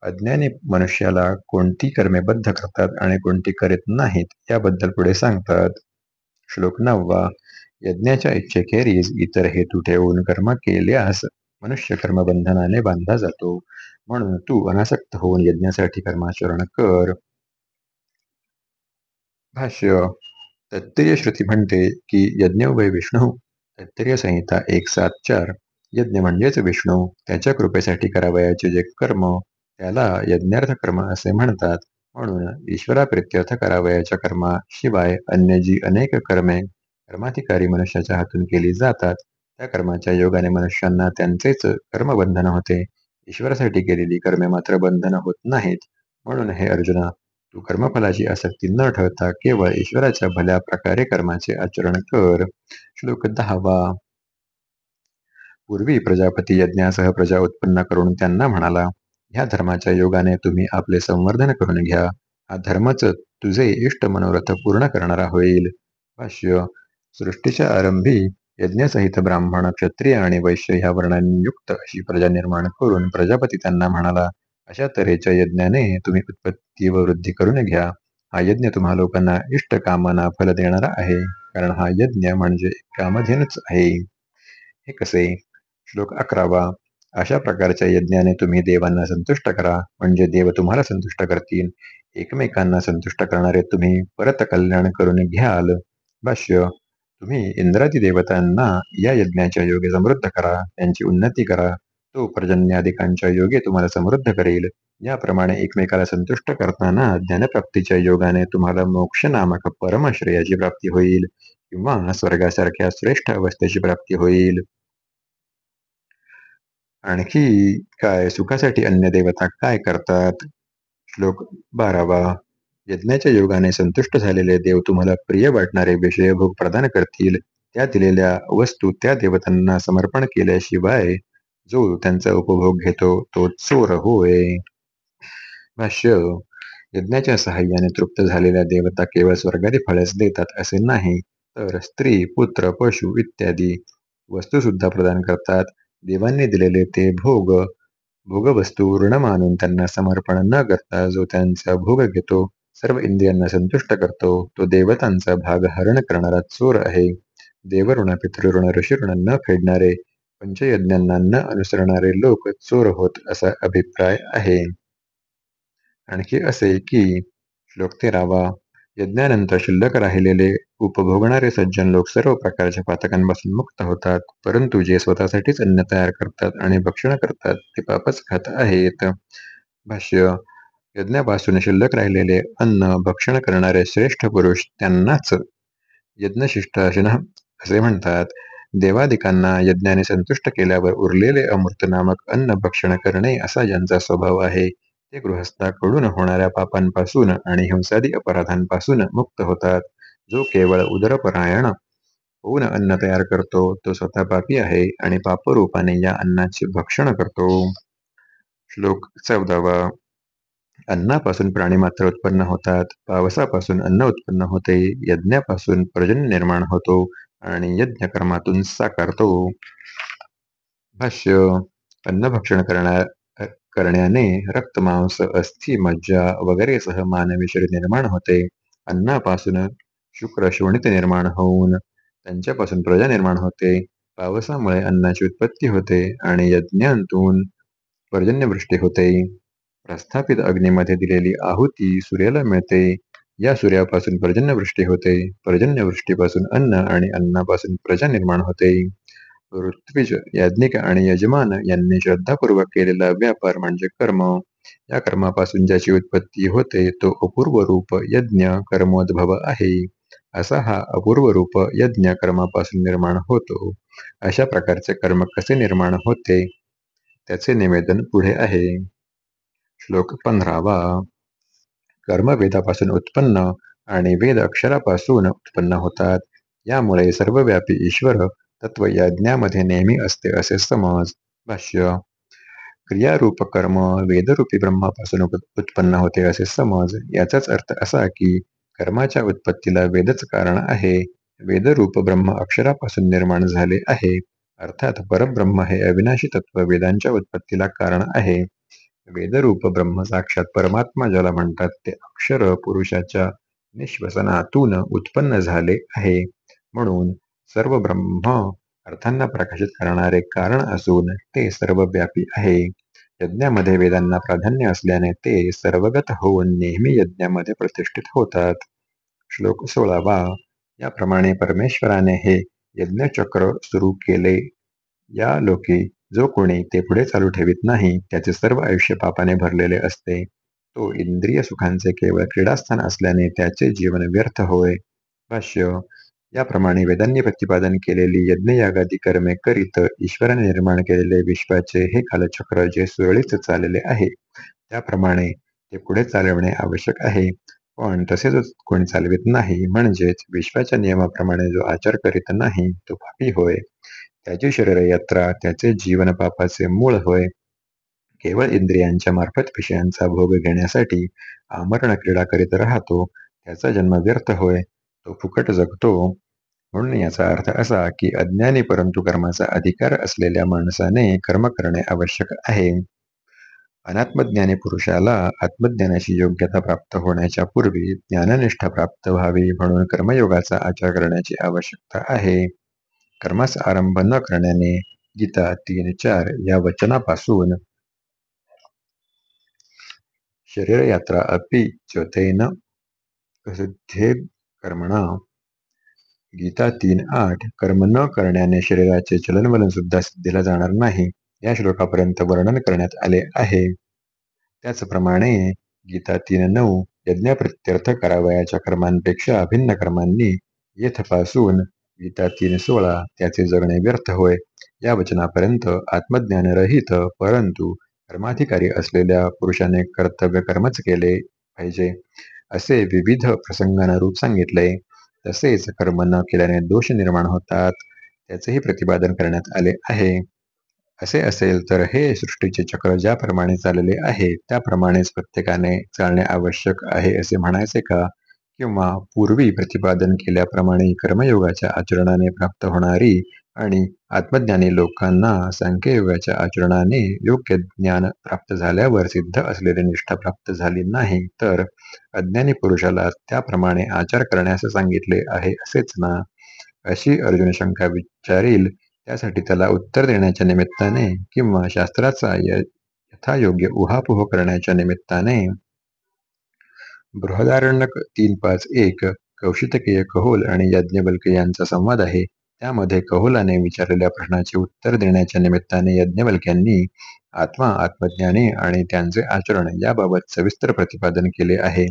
अज्ञानी मनुष्याला कोणती कर्मे बद्ध करतात आणि कोणती करीत नाहीत याबद्दल पुढे सांगतात. श्लोक नववा यज्ञाच्या इच्छेखेरीज इतर हेतू ठेवून कर्म केल्यास मनुष्य कर्मबंधनाने बांधला जातो. म्हणून तू अनासक्त होऊन यज्ञासाठी कर्माचरण कर. भाष्य तत्तेय श्रुती म्हणते की यज्ञ वै विष्णू तत्तेय संहिता एक सात चार. यज्ञ म्हणजेच विष्णू. त्याच्या कृपेसाठी करावयाचे जे कर्म त्याला यज्ञार्थ कर्म असे म्हणतात. म्हणून ईश्वराप्रित्यर्थ करावयाच्या कर्माशिवाय अन्य जी अनेक कर्मे कर्माधिकारी मनुष्याच्या हातून केली जातात. त्या कर्माच्या योगाने मनुष्यांना त्यांचेच कर्मबंधन होते. ईश्वरासाठी केलेली कर्मे मात्र बंधन होत नाहीत. म्हणून हे अर्जुना तू कर्मफलाची आसक्ती न ठेवता केवळ ईश्वराच्या भल्या प्रकारे कर्माचे आचरण कर. श्लोक दहावा. पूर्वी प्रजापती यज्ञासह प्रजा उत्पन्न करून त्यांना म्हणाला ह्या धर्माच्या योगाने तुम्ही आपले संवर्धन करून घ्या. हा धर्मच तुझे इष्ट मनोरथ पूर्ण करणारा होईल. भाष्य सृष्टीच्या आरंभी यज्ञसहित ब्राह्मण क्षत्रिय आणि वैश्य ह्या वर्णांयुक्त अशी प्रजा निर्माण करून प्रजापती त्यांना म्हणाला अशा तऱ्हेच्या यज्ञाने तुम्ही उत्पत्ती व वृद्धी करून घ्या. हा यज्ञ तुम्हा लोकांना इष्ट कामना फल देणारा आहे कारण हा यज्ञ म्हणजे कामधेनच आहे. हे कसे? श्लोक अकरावा. अशा प्रकारच्या यज्ञाने तुम्ही देवांना संतुष्ट करा. म्हणजे देव तुम्हाला संतुष्ट करतील. एकमेकांना संतुष्ट करणारे तुम्ही परत कल्याण करून घ्याल. भाष्य. तुम्ही इंद्रादी देवतांना या यज्ञाच्या योगे समृद्ध करा त्यांची उन्नती करा. तो पर्जन्यादिकांच्या योगे तुम्हाला समृद्ध करेल. याप्रमाणे एकमेकाला संतुष्ट करताना ज्ञानप्राप्तीच्या योगाने तुम्हाला मोक्ष नामक परमश्रेयाची प्राप्ती होईल किंवा स्वर्गासारख्या श्रेष्ठ अवस्थेची प्राप्ती होईल. आणखी काय? सुखासाठी अन्य देवता काय करतात? श्लोक बारावा. यज्ञाच्या योगाने संतुष्ट झालेले देव तुम्हाला प्रिय वाटणारे विषय भोग प्रदान करतील. त्या दिलेल्या वस्तू त्या देवतांना समर्पण केल्याशिवाय जो त्यांचा उपभोग घेतो तो चोर होय. भाष्य यज्ञाच्या सहाय्याने तृप्त झालेल्या देवता केवळ स्वर्गादी फळेच देतात असे नाही तर स्त्री पुत्र पशु इत्यादी वस्तू सुद्धा प्रदान करतात. देवांनी दिलेले ते भोग भोगवस्तू ऋण मानून त्यांना समर्पण न करता जो त्यांचा भोग घेतो सर्व इंद्रियांना संतुष्ट करतो. तो देवतांचा भाग हरण करणारा चोर आहे. देवऋण पितृऋण ऋषीऋण न फेडणारे पंचयज्ञांना न अनुसरणारे लोक चोर होत असा अभिप्राय आहे. आणखी असे की श्लोक तेरावा यज्ञानंतर शिल्लक राहिलेले उपभोगणारे सज्जन लोक सर्व प्रकारच्या पातकांपासून मुक्त होतात. परंतु जे स्वतःसाठीच अन्न तयार करतात आणि भक्षण करतात ते पापच खात आहेत. भाष्य यज्ञापासून शिल्लक राहिलेले अन्न भक्षण करणारे श्रेष्ठ पुरुष त्यांनाच यज्ञशिष्ट असे म्हणतात. देवादिकांना यज्ञाने संतुष्ट केल्यावर उरलेले अमृत नामक अन्न भक्षण करणे असा ज्यांचा स्वभाव आहे. ते गृहस्थाकडून होणाऱ्या पापांपासून आणि हिंसादी अपराधांपासून मुक्त होतात. जो केवळ उदरपरायण होऊन अन्न तयार करतो तो स्वतः पापी आहे आणि पापरूपाने या अन्नाचे भक्षण करतो. श्लोक चौदावा. अन्नापासून प्राणी मात्र उत्पन्न होतात. पावसापासून अन्न उत्पन्न होते. यज्ञापासून प्रजन निर्माण होतो आणि यज्ञ कर्मातून साकारतो. भाष्य अन्न भक्षण करण्या करण्याने रक्त मांस अस्थि मज्जा वगैरे सह मानवी शरीर निर्माण होते. अन्नापासून शुक्र शोणित निर्माण होऊन त्यांच्यापासून प्रजा निर्माण होते. पावसामुळे अन्नाची उत्पत्ती होते आणि यज्ञांतून पर्जन्यवृष्टी होते. प्रस्थापित अग्नीमध्ये दिलेली आहुती सूर्याला मिळते. या सूर्यापासून पर्जन्यवृष्टी होते. पर्जन्यवृष्टीपासून अन्न आणि अन्नापासून प्रजा निर्माण होते. ऋत्विज याज्ञिक आणि यजमान यांनी श्रद्धापूर्वक केलेला व्यापार म्हणजे कर्म. या कर्मापासून ज्याची उत्पत्ती होते तो अपूर्व रूप यज्ञ कर्मोद्भव आहे. असा हा अपूर्व रूप यज्ञ कर्मापासून निर्माण होतो. अशा प्रकारचे कर्म कसे निर्माण होते? त्याचे निवेदन पुढे आहे. श्लोक पंधरावा कर्म वेदापासून उत्पन्न आणि वेद अक्षरापासून उत्पन्न होतात. यामुळे सर्वव्यापी ईश्वर तत्व यज्ञामध्ये नेहमी असते असे समज. भाष्य. क्रियारूप कर्म वेदरूपी ब्रह्मापासून उत्पन्न होते असे समज. याचाच अर्थ असा की कर्माच्या उत्पत्तीला वेदच कारण आहे. वेदरूप ब्रह्म अक्षरापासून निर्माण झाले आहे. अर्थात परब्रह्म हे अविनाशी तत्व वेदांच्या उत्पत्तीला कारण आहे. वेदरूप ब्रह्म साक्षात परमात्मा ज्याला म्हणतात ते अक्षर पुरुषाच्या निश्वसनातून उत्पन्न झाले आहे. म्हणून सर्व ब्रह्म अर्थांना प्रकाशित करणारे कारण असून ते सर्वव्यापी आहे. यज्ञामध्ये वेदांना प्राधान्य असल्याने ते सर्वगत होऊन नेहमी यज्ञामध्ये प्रतिष्ठित होतात. श्लोक सोळावा. याप्रमाणे परमेश्वराने हे यज्ञचक्र सुरू केले. या लोके जो कोणी ते पुढे चालू ठेवित नाही त्याचे सर्व आयुष्य पापाने भरलेले असते. तो इंद्रिय सुखांचे केवळ क्रीडास्थान असल्याने त्याचे जीवन व्यर्थ होय. भाष्य याप्रमाणे वेदांनी प्रतिपादन केलेली यज्ञयागादी कर्मे करीत ईश्वराने निर्माण केलेले विश्वाचे हे कालचक्र जे सुरळीत चाललेले आहे त्याप्रमाणे ते पुढे चालवणे आवश्यक आहे. पण तसेच कोणी चालवित नाही म्हणजेच विश्वाच्या नियमाप्रमाणे जो आचार करीत नाही तो पापी होय. त्याची शरीर यात्रा त्याचे जीवन पापाचे मूळ होय केवळ इंद्रियांच्या मार्फत विषयांचा भोग घेण्यासाठी आमरण क्रीडा करीत राहतो त्याचा जन्म व्यर्थ होय तो फुकट जगतो. म्हणून याचा अर्थ असा की अज्ञानी परंतु कर्माचा अधिकार असलेल्या माणसाने कर्म करणे आवश्यक आहे. अनात्मज्ञानी पुरुषाला आत्मज्ञानाची योग्यता प्राप्त होण्याच्या पूर्वी ज्ञाननिष्ठा प्राप्त व्हावी म्हणून कर्मयोगाचा आचार करण्याची आवश्यकता आहे. कर्मास आरंभ न करण्याने गीता तीन चार या वचनापासून शरीर यात्रा अपि चतेन कर्मणा. गीता तीन आठ कर्म न करण्याने शरीराचे चलनवलन सुद्धा सिद्धीला जाणार नाही. या श्लोकापर्यंत वर्णन करण्यात आले आहे. त्याचप्रमाणे गीता तीन नऊ यज्ञप्रत्यर्थ करावयाच्या कर्मांपेक्षा अभिन्न कर्मांनी येथपासून गीता तीन सोळा त्याचे जगणे व्यर्थ होय. या वचनापर्यंत आत्मज्ञानरहित परंतु कर्माधिकारी असलेल्या पुरुषाने कर्तव्य कर्मच केले पाहिजे. असे विविध प्रसंगानुरूप सांगितले. तसेच कर्म न केल्याने दोष निर्माण होतात. त्याचेही प्रतिपादन करण्यात आले आहे. असे असेल तर हे सृष्टीचे चक्र ज्याप्रमाणे चालले आहे त्याप्रमाणेच प्रत्येकाने चालणे आवश्यक आहे असे म्हणायचे का? किंवा पूर्वी प्रतिपादन केल्याप्रमाणे कर्मयोगाच्या आचरणाने प्राप्त होणारी आणि आत्मज्ञानी लोकांना सांख्ययोगाच्या आचरणाने योग्य ज्ञान प्राप्त झाल्यावर सिद्ध असलेली निष्ठा प्राप्त झाली नाही तर अज्ञानी पुरुषाला त्याप्रमाणे आचार करण्यास सांगितले आहे असेच ना? अशी अर्जुन शंका विचारील त्यासाठी त्याला उत्तर देण्याच्या निमित्ताने किंवा शास्त्राचा यथायोग्य उहापोह करण्याच्या निमित्ताने बृहदारण्यक तीन पाच एक कौशितकीय कहोल आणि यज्ञबल्क यांचा संवाद आहे. त्यामध्ये कहोलाने विचारलेल्या प्रश्नाचे उत्तर देण्याच्या निमित्ताने यज्ञवल्क्यांनी आत्मा आत्मज्ञानी आणि त्यांचे आचरण याबाबत सविस्तर प्रतिपादन केले आहे.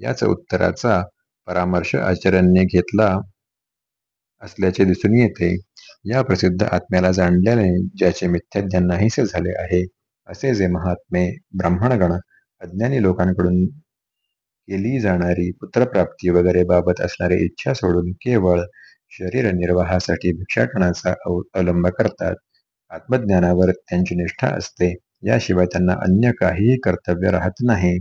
याच उत्तराचा परामर्श आचार्यांनी घेतला असल्याचे दिसून येते. या प्रसिद्ध आत्म्याला जाणल्याने ज्याचे मिथ्याज्ञान नाहीसे झाले आहे असे जे महात्मे ब्राह्मणगण अज्ञानी लोकांकडून केली जाणारी पुत्रप्राप्ती वगैरे बाबत असणारी इच्छा सोडून केवळ शरीर निर्वाहासाठी भिक्षाटनाचा अवलंब करतात. आत्मज्ञानावर त्यांची निष्ठा असते. याशिवाय त्यांना अन्य काहीही कर्तव्य राहत नाही.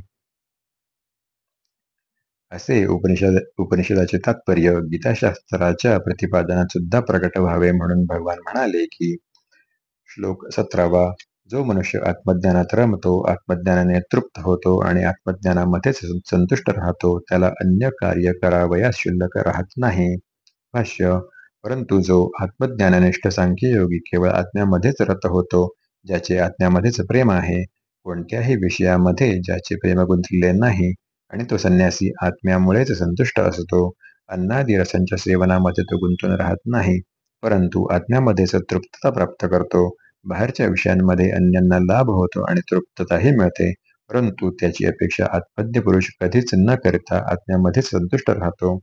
असे उपनिषद उपनिषदाचे तात्पर्य गीताशास्त्राच्या प्रतिपादनात सुद्धा प्रकट व्हावे म्हणून भगवान म्हणाले की श्लोक सतरावा जो मनुष्य आत्मज्ञानात रमतो आत्मज्ञानाने तृप्त होतो आणि आत्मज्ञानामध्येच संतुष्ट राहतो त्याला अन्य कार्य करावयास शिल्लक राहत नाही. भाष्य परंतु जो आत्मज्ञाननिष्ठ सांख्ययोगी केवळ आत्म्यामध्येच रत होतो ज्याचे आत्म्यामध्येच प्रेम आहे कोणत्याही विषयामध्ये ज्याचे प्रेम गुंतलेले नाही आणि तो संन्यासी आत्म्यामुळेच संतुष्ट असतो अन्नादी रसांच्या सेवनामध्ये तो गुंतून राहत नाही परंतु आत्म्यामध्येच तृप्तता प्राप्त करतो बाहेरच्या विषयांमध्ये अन्यांना लाभ होतो आणि तृप्तताही मिळते. परंतु त्याची अपेक्षा आत्मज्ञ पुरुष कधीच न करता आत्म्यामध्येच संतुष्ट राहतो.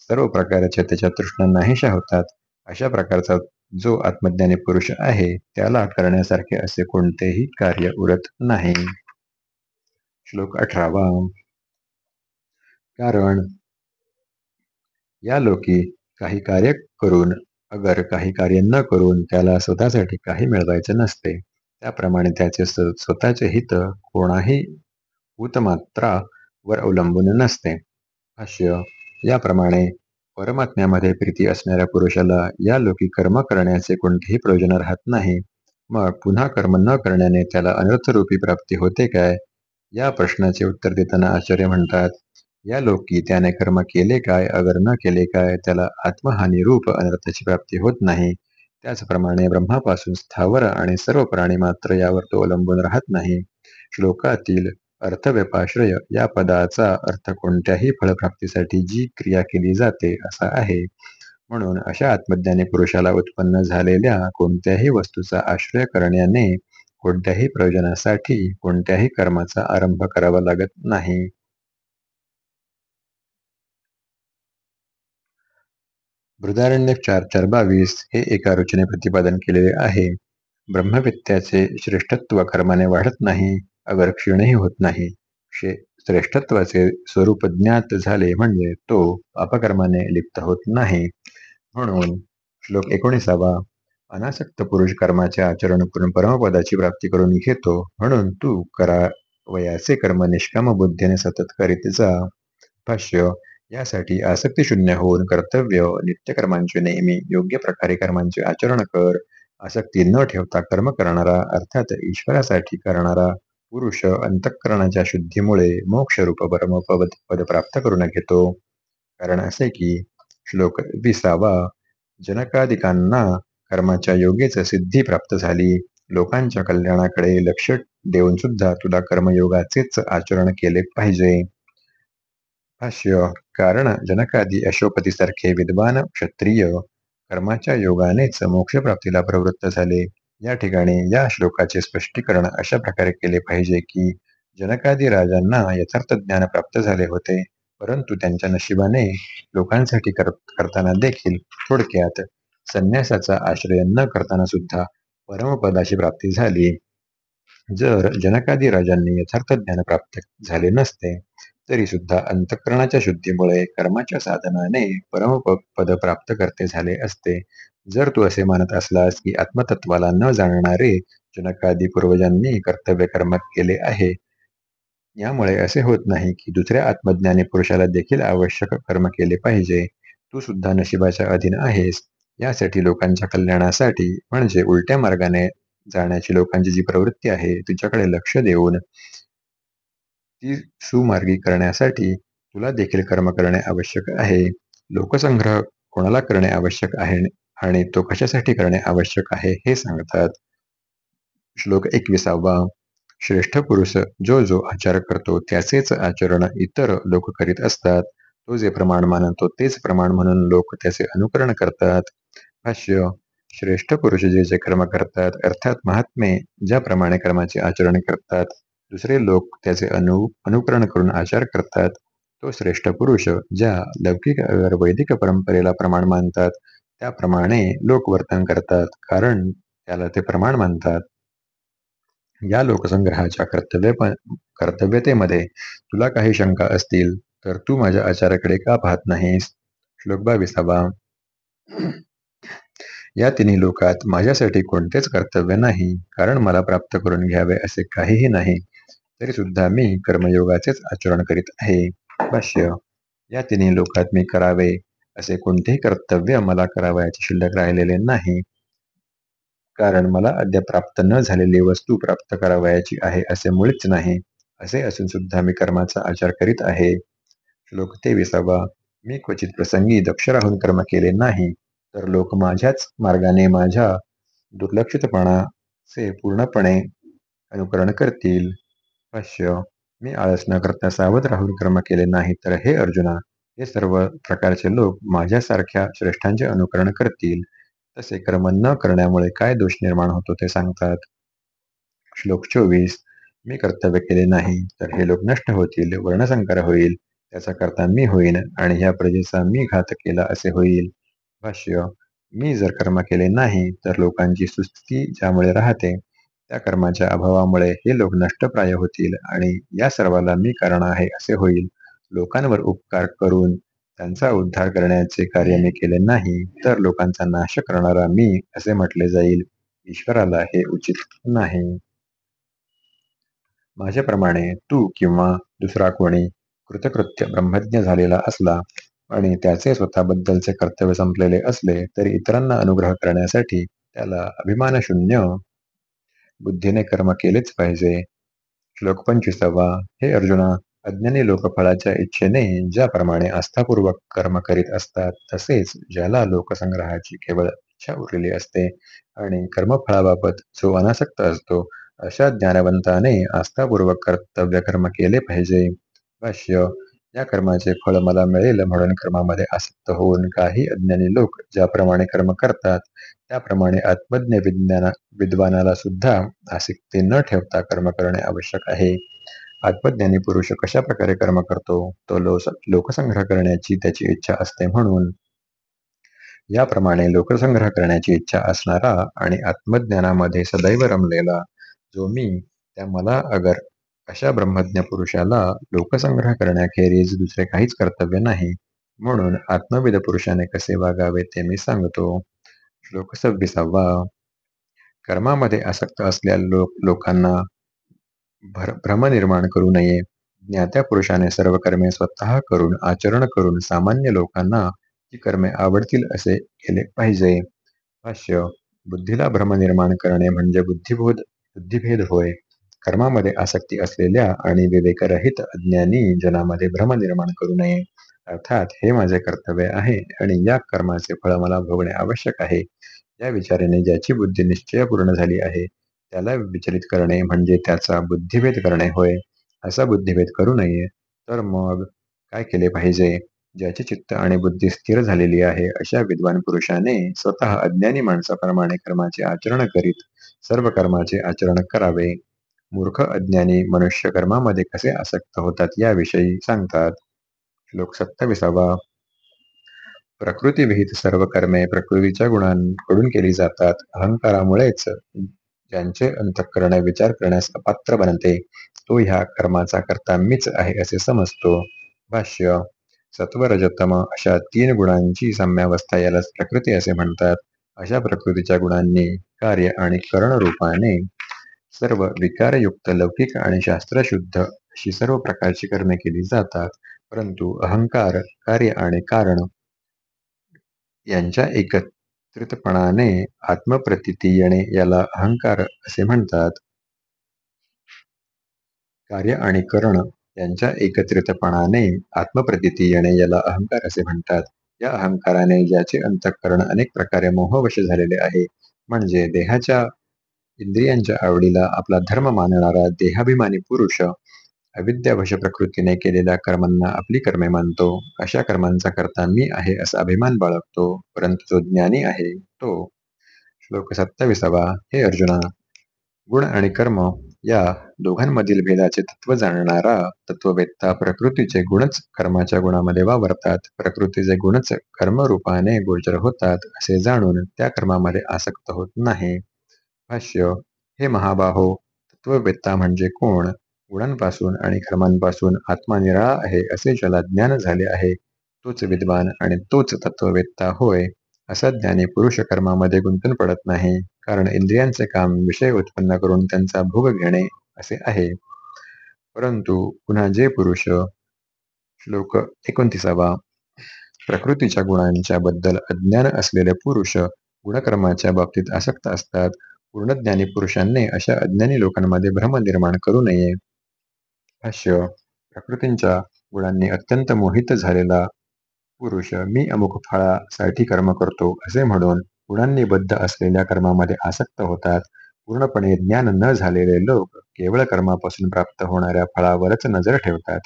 सर्व प्रकारच्या त्याच्या तृष्णा नाहीशा होतात. अशा प्रकारचा जो आत्मज्ञानी पुरुष आहे त्याला करण्यासारखे असे कोणतेही कार्य उरत नाही. श्लोक अठरावा. कारण या लोकी काही कार्य करून अगर काही कार्य न करून त्याला स्वतःसाठी काही मिळवायचे नसते त्याप्रमाणे त्याचे स्वतःचे हित कोणाही वर अवलंबून नसते. भाष्य याप्रमाणे परमात्म्यामध्ये प्रीती असणाऱ्या पुरुषाला या लोकी कर्म करण्याचे कोणतेही प्रयोजन राहत नाही. मग पुन्हा कर्म न करण्याने त्याला अनर्थरूपी प्राप्ती होते काय? या प्रश्नाचे उत्तर देताना आचार्य म्हणतात या लोकी त्याने कर्म केले काय? अगर न केले काय? त्याला आत्महानी रूप अनर्थाची प्राप्ती होत नाही. त्याचप्रमाणे ब्रह्मापासून स्थावर आणि सर्व प्राणी मात्र यावर तो अवलंबून राहत नाही. श्लोकातील अर्थव्यपाश्रय या पदाचा अर्थ कोणत्याही फळप्राप्तीसाठी जी क्रिया केली जाते असा आहे. म्हणून अशा आत्मज्ञानी पुरुषाला उत्पन्न झालेल्या कोणत्याही वस्तूचा आश्रय करण्याने कोणत्याही प्रयोजनासाठी कोणत्याही कर्माचा आरंभ करावा लागत नाही. बृदारण्य चार चार बावीस हे एका रुचीने प्रतिपादन केलेले आहे. ब्रह्मविद्याचे श्रेष्ठत्व कर्माने वाढत नाही अगर क्षीणही होत नाही. श्रेष्ठत्वाचे स्वरूप ज्ञात झाले म्हणजे तो अपकर्माने लिप्त होत नाही. म्हणून श्लोक एकोणीसावा अनासक्त पुरुष कर्माचे आचरण करून परमपदाची प्राप्ती करून घेतो म्हणून तू करा वयाचे कर्म निष्काम बुद्धीने सतत करीत जा. भाष्य यासाठी आसक्ती शून्य होऊन कर्तव्य नित्यकर्मांचे नेहमी योग्य प्रकारे कर्मांचे आचरण कर. आसक्ती न ठेवता कर्म करणारा अर्थात ईश्वरासाठी करणारा पुरुष अंतःकरणाच्या शुद्धीमुळे मोक्षरूप परमपद पद प्राप्त करून घेतो. कारण असे की श्लोक विसावा. जनकादिकांना कर्माच्या योगेच सिद्धी प्राप्त झाली. लोकांच्या कल्याणाकडे लक्ष देऊन सुद्धा तुला कर्मयोगाचेच आचरण केले पाहिजे. भाष्य कारण जनकादी अशोपतीसारखे विद्वान क्षत्रिय कर्माच्या योगानेच मोक्षप्राप्तीला प्रवृत्त झाले. या ठिकाणी या श्लोकाचे स्पष्टीकरण अशा प्रकारे केले पाहिजे की जनकादी राजांना यथार्थ ज्ञान प्राप्त झाले होते परंतु त्यांच्या नशिबाने लोकांसाठी करताना देखील थोडक्यात संन्यासाचा आश्रय न करताना सुद्धा परमपदाची प्राप्ती झाली. जर जनकादी राजांनी यथार्थ ज्ञान प्राप्त झाले नसते तरी सुद्धा अंतःकरणाच्या शुद्धीमुळे कर्माच्या साधनाने परमपद प्राप्त करते झाले असते. जर तू असे मानत असलास की आत्मतत्वाला न जाणणारे जनकादी पूर्वजांनी कर्तव्य कर्म केले आहे यामुळे असे होत नाही की दुसऱ्या आत्मज्ञानी पुरुषाला देखील आवश्यक कर्म केले पाहिजे. तू सुद्धा नशिबाच्या अधीन आहेस. यासाठी लोकांच्या कल्याणासाठी म्हणजे उलट्या मार्गाने जाण्याची लोकांची जी प्रवृत्ती आहे तिच्याकडे लक्ष देऊन ती सुमार्गी करण्यासाठी तुला देखील कर्म करणे आवश्यक आहे. लोकसंग्रह कोणाला करणे आवश्यक आहे आणि तो कशासाठी करणे आवश्यक आहे हे सांगतात. श्लोक एकविसावा. श्रेष्ठ पुरुष जो जो आचार करतो त्याचेच आचरण इतर लोक करीत असतात. तो जे प्रमाण मानतो तेच प्रमाण म्हणून लोक त्याचे अनुकरण करतात. भाष्य. श्रेष्ठ पुरुष जे जे कर्म करतात अर्थात महात्मे ज्याप्रमाणे कर्माचे आचरण करतात दुसरे लोक त्याचे अनु अनुकरण करून आचार करतात. तो श्रेष्ठ पुरुष ज्या लौकिक वैदिक परंपरेला प्रमाण मानतात त्याप्रमाणे लोक वर्तन करतात कारण त्याला ते प्रमाण मानतात. या लोकसंग्रहाच्या कर्तव्य कर्तव्यतेमध्ये तुला काही शंका असतील तर तू माझ्या आचाराकडे का पाहत नाहीस? श्लोक बाविसावा. या तिन्ही लोकात माझ्यासाठी कोणतेच कर्तव्य नाही कारण मला प्राप्त करून घ्यावे असे काहीही नाही. तरी सुद्धा मी कर्मयोगाचेच आचरण करीत आहे. भाष्य या तिन्ही लोकात मी करावे असे कोणतेही कर्तव्य मला करावयाचे शिल्लक राहिलेले नाही. कारण मला अद्याप प्राप्त न झालेली वस्तू प्राप्त करावयाची आहे असे मुळीच नाही. असे असून सुद्धा मी कर्माचा आचार करीत आहे. श्लोक तेविसावा मी क्वचित प्रसंगी दक्ष राहून कर्म केले नाही तर लोक माझ्याच मार्गाने माझ्या दुर्लक्षितपणाचे पूर्णपणे अनुकरण करतील. भाष्य मी आळस न करता सावध राहून कर्म केले नाही तर हे अर्जुना हे सर्व प्रकारचे लोक माझ्यासारख्या श्रेष्ठांचे अनुकरण करतील. तसे कर्म न करण्यामुळे काय दोष निर्माण होतो ते सांगतात. श्लोक चोवीस मी कर्तव्य केले नाही तर हे लोक नष्ट होतील वर्णसंकर होईल त्याचा करता मी होईन आणि ह्या प्रजेचा मी घात केला असे होईल. भाष्य मी जर कर्म केले नाही तर लोकांची सुस्ती ज्यामुळे राहते त्या कर्माच्या अभावामुळे हे लोक नष्टप्राय होतील आणि या सर्वाला मी कारण आहे असे होईल. लोकांवर उपकार करून त्यांचा उद्धार करण्याचे कार्य मी केले नाही तर लोकांचा नाश करणारा मी असे म्हटले जाईल. ईश्वराला हे उचित नाही. माझ्याप्रमाणे तू किंवा दुसरा कोणी कृतकृत्य ब्रह्मज्ञ झालेला असला आणि त्याचे स्वतःबद्दलचे कर्तव्य संपलेले असले तरी इतरांना अनुग्रह करण्यासाठी त्याला अभिमानशून्य बुद्धीने कर्म केलेच पाहिजे. श्लोक पंचवीसावा. हे अर्जुना अज्ञानी लोक फळाच्या इच्छेने ज्याप्रमाणे आस्थापूर्वक कर्म करीत असतात तसेच ज्याला लोकसंग्रहाची केवळ इच्छा उरलेली असते आणि कर्मफळाबाबत जो अनासक्त असतो अशा ज्ञानवंताने आस्थापूर्वक कर्तव्य कर्म केले पाहिजे. भाष्य या कर्माचे फळ मला मिळेल म्हणून कर्मामध्ये आसक्त होऊन काही अज्ञानी लोक ज्याप्रमाणे कर्म करतात त्याप्रमाणे आत्मज्ञ विज्ञाना विद्वानाला सुद्धा आसक्ती न ठेवता कर्म करणे आवश्यक आहे. आत्मज्ञानी पुरुष कशा प्रकारे कर्म करतो? तो लोकसंग्रह करण्याची त्याची इच्छा असते म्हणून. याप्रमाणे लोकसंग्रह करण्याची इच्छा असणारा आणि आत्मज्ञानामध्ये सदैव रमलेला जो मी त्या मला अगर अशा ब्रह्मज्ञ पुरुषाला लोकसंग्रह करण्याखेरीज दुसरे काहीच कर्तव्य नाही. म्हणून आत्मविद पुरुषाने कसे वागावे ते मी सांगतो. श्लोक सव्वीसावा कर्मामध्ये आसक्त असलेल्या लोक लोकांना भ्रम निर्माण करू नये. ज्ञात्या पुरुषाने सर्व कर्मे स्वतः करून आचरण करून सामान्य लोकांना ती कर्मे आवडतील असे केले पाहिजे. भाष्य बुद्धीला भ्रम निर्माण करणे म्हणजे बुद्धिबोध बुद्धिभेद होय. कर्मामध्ये आसक्ती असलेल्या आणि विवेकरहित अज्ञानी जनामध्ये भ्रम निर्माण करू नये. अर्थात हे माझे कर्तव्य आहे आणि या कर्माचे फळ मला भोगणे आवश्यक आहे. या विचाराने ज्याची बुद्धी निश्चयपूर्ण झाली आहे त्याला विचलित करणे म्हणजे त्याचा बुद्धिभेद करणे होय. असा बुद्धिभेद करू नये तर मग काय केले पाहिजे? ज्याचे चित्त आणि बुद्धी स्थिर झालेली आहे अशा विद्वान पुरुषाने स्वतः अज्ञानी माणसाप्रमाणे कर्माचे आचरण करीत सर्व कर्माचे आचरण करावे. मूर्ख अज्ञानी मनुष्य कर्मामध्ये कसे आसक्त होतात याविषयी सांगतात. श्लोक सत्तावीसावा प्रकृती विहित सर्व कर्मे प्रकृतीच्या गुणांकडून केली जातात. अहंकारामुळेच ज्यांचे अंतःकरण विचार करण्यास अपात्र बनते तो ह्या कर्माचा कर्ता मीच आहे असे समजतो. भाष्य सत्व रजतम अशा तीन गुणांची साम्यावस्था यालाच प्रकृती असे म्हणतात. अशा प्रकृतीच्या गुणांनी कार्य आणि करण रूपाने सर्व विकारयुक्त लौकिक आणि शास्त्रशुद्ध अशी सर्व प्रकारची कर्मे केली जातात. परंतु अहंकार कार्य आणि कारण यांच्या एकत्रितपणाने आत्मप्रतीती येणे याला अहंकार असे म्हणतात. कार्य आणि करण यांच्या एकत्रितपणाने आत्मप्रतीती येणे याला अहंकार असे म्हणतात. या अहंकाराने ज्याचे अंतःकरण अनेक प्रकारे मोहवश झालेले आहे म्हणजे देहाच्या इंद्रियांच्या आवडीला आपला धर्म मानणारा देहाभिमानी पुरुष अविद्यावश प्रकृतीने केलेल्या कर्मांना आपली कर्मे मानतो. अशा कर्मांचा करता मी आहे असा अभिमान बाळगतो. परंतु जो ज्ञानी आहे तो श्लोक सत्ताविसावा. हे अर्जुना गुण आणि कर्म या दोघांमधील भेदाचे तत्व जाणणारा तत्ववेत्ता प्रकृतीचे गुणच कर्माच्या गुणामध्ये वावरतात. प्रकृतीचे गुणच कर्मरूपाने गोचर होतात असे जाणून त्या कर्मामध्ये आसक्त होत नाही. भाष्य हे महाबाहो तत्ववेत्ता म्हणजे कोण? गुणांपासून आणि कर्मांपासून आत्मा निराळा आहे असे ज्याला ज्ञान झाले आहे तोच विद्वान आणि तोच तत्ववेत्ता होय असा ज्ञानी पुरुष कर्मामध्ये गुंतून पडत नाही कारण इंद्रियांचे काम विषय उत्पन्न करून त्यांचा भोग घेणे असे आहे. परंतु पुन्हा जे पुरुष श्लोक एकोणतीसावा प्रकृतीच्या गुणांच्या बद्दल अज्ञान असलेले पुरुष गुणकर्माच्या बाबतीत आसक्त असतात पूर्णज्ञानी पुरुषांनी अशा अज्ञानी लोकांमध्ये भ्रम निर्माण करू नये. भाष्य प्रकृतींच्या गुणांनी अत्यंत मोहित झालेला पुरुष मी अमुक फळासाठी कर्म करतो असे म्हणून गुणांनी बद्ध असलेल्या कर्मामध्ये आसक्त होतात. पूर्णपणे ज्ञान न झालेले लोक केवळ कर्मापासून प्राप्त होणाऱ्या फळावरच नजर ठेवतात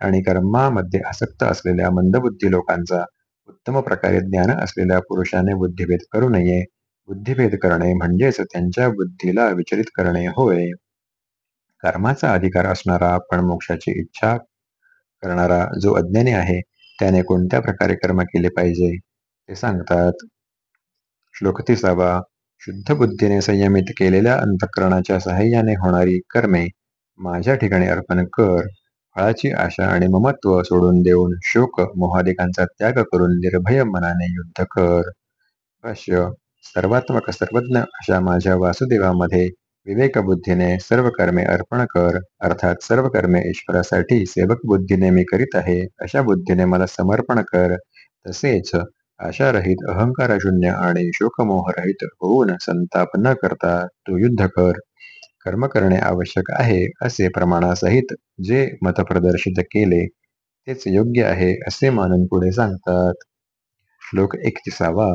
आणि कर्मामध्ये आसक्त असलेल्या मंदबुद्धी लोकांचा उत्तम प्रकारे ज्ञान असलेल्या पुरुषाने बुद्धिभेद करू नये. बुद्धिभेद करणे म्हणजेच त्यांच्या बुद्धीला विचलित करणे होय. कर्माचा अधिकार असणारा पण मोक्षाची इच्छा करणारा जो अज्ञानी आहे त्याने कोणत्या प्रकारे कर्म केले पाहिजे? ते सांगतात. श्लोक तिसावा. शुद्ध बुद्धीने संयमित केलेल्या अंतःकरणाच्या सहाय्याने होणारी कर्मे माझ्या ठिकाणी अर्पण कर. फळाची आशा आणि ममत्व सोडून देऊन शोक मोहादिकांचा त्याग करून निर्भय मनाने युद्ध कर. भाष्य सर्वात्मक सर्वज्ञ अशा माझ्या वासुदेवामध्ये विवेक बुद्धीने सर्व कर्मे अर्पण कर अर्थात सर्व कर्मे ईश्वरासाठी सेवक बुद्धीने मी करीत आहे अशा बुद्धीने मला समर्पण कर. तसेच आशारहित अहंकारशून्य आणि शोकमोहरहित होऊन संताप न करता तू युद्ध कर. कर्म करणे आवश्यक आहे असे प्रमाणासहित जे मत प्रदर्शित केले तेच योग्य आहे असे मानून पुढे सांगतात. श्लोक एकतीसावा.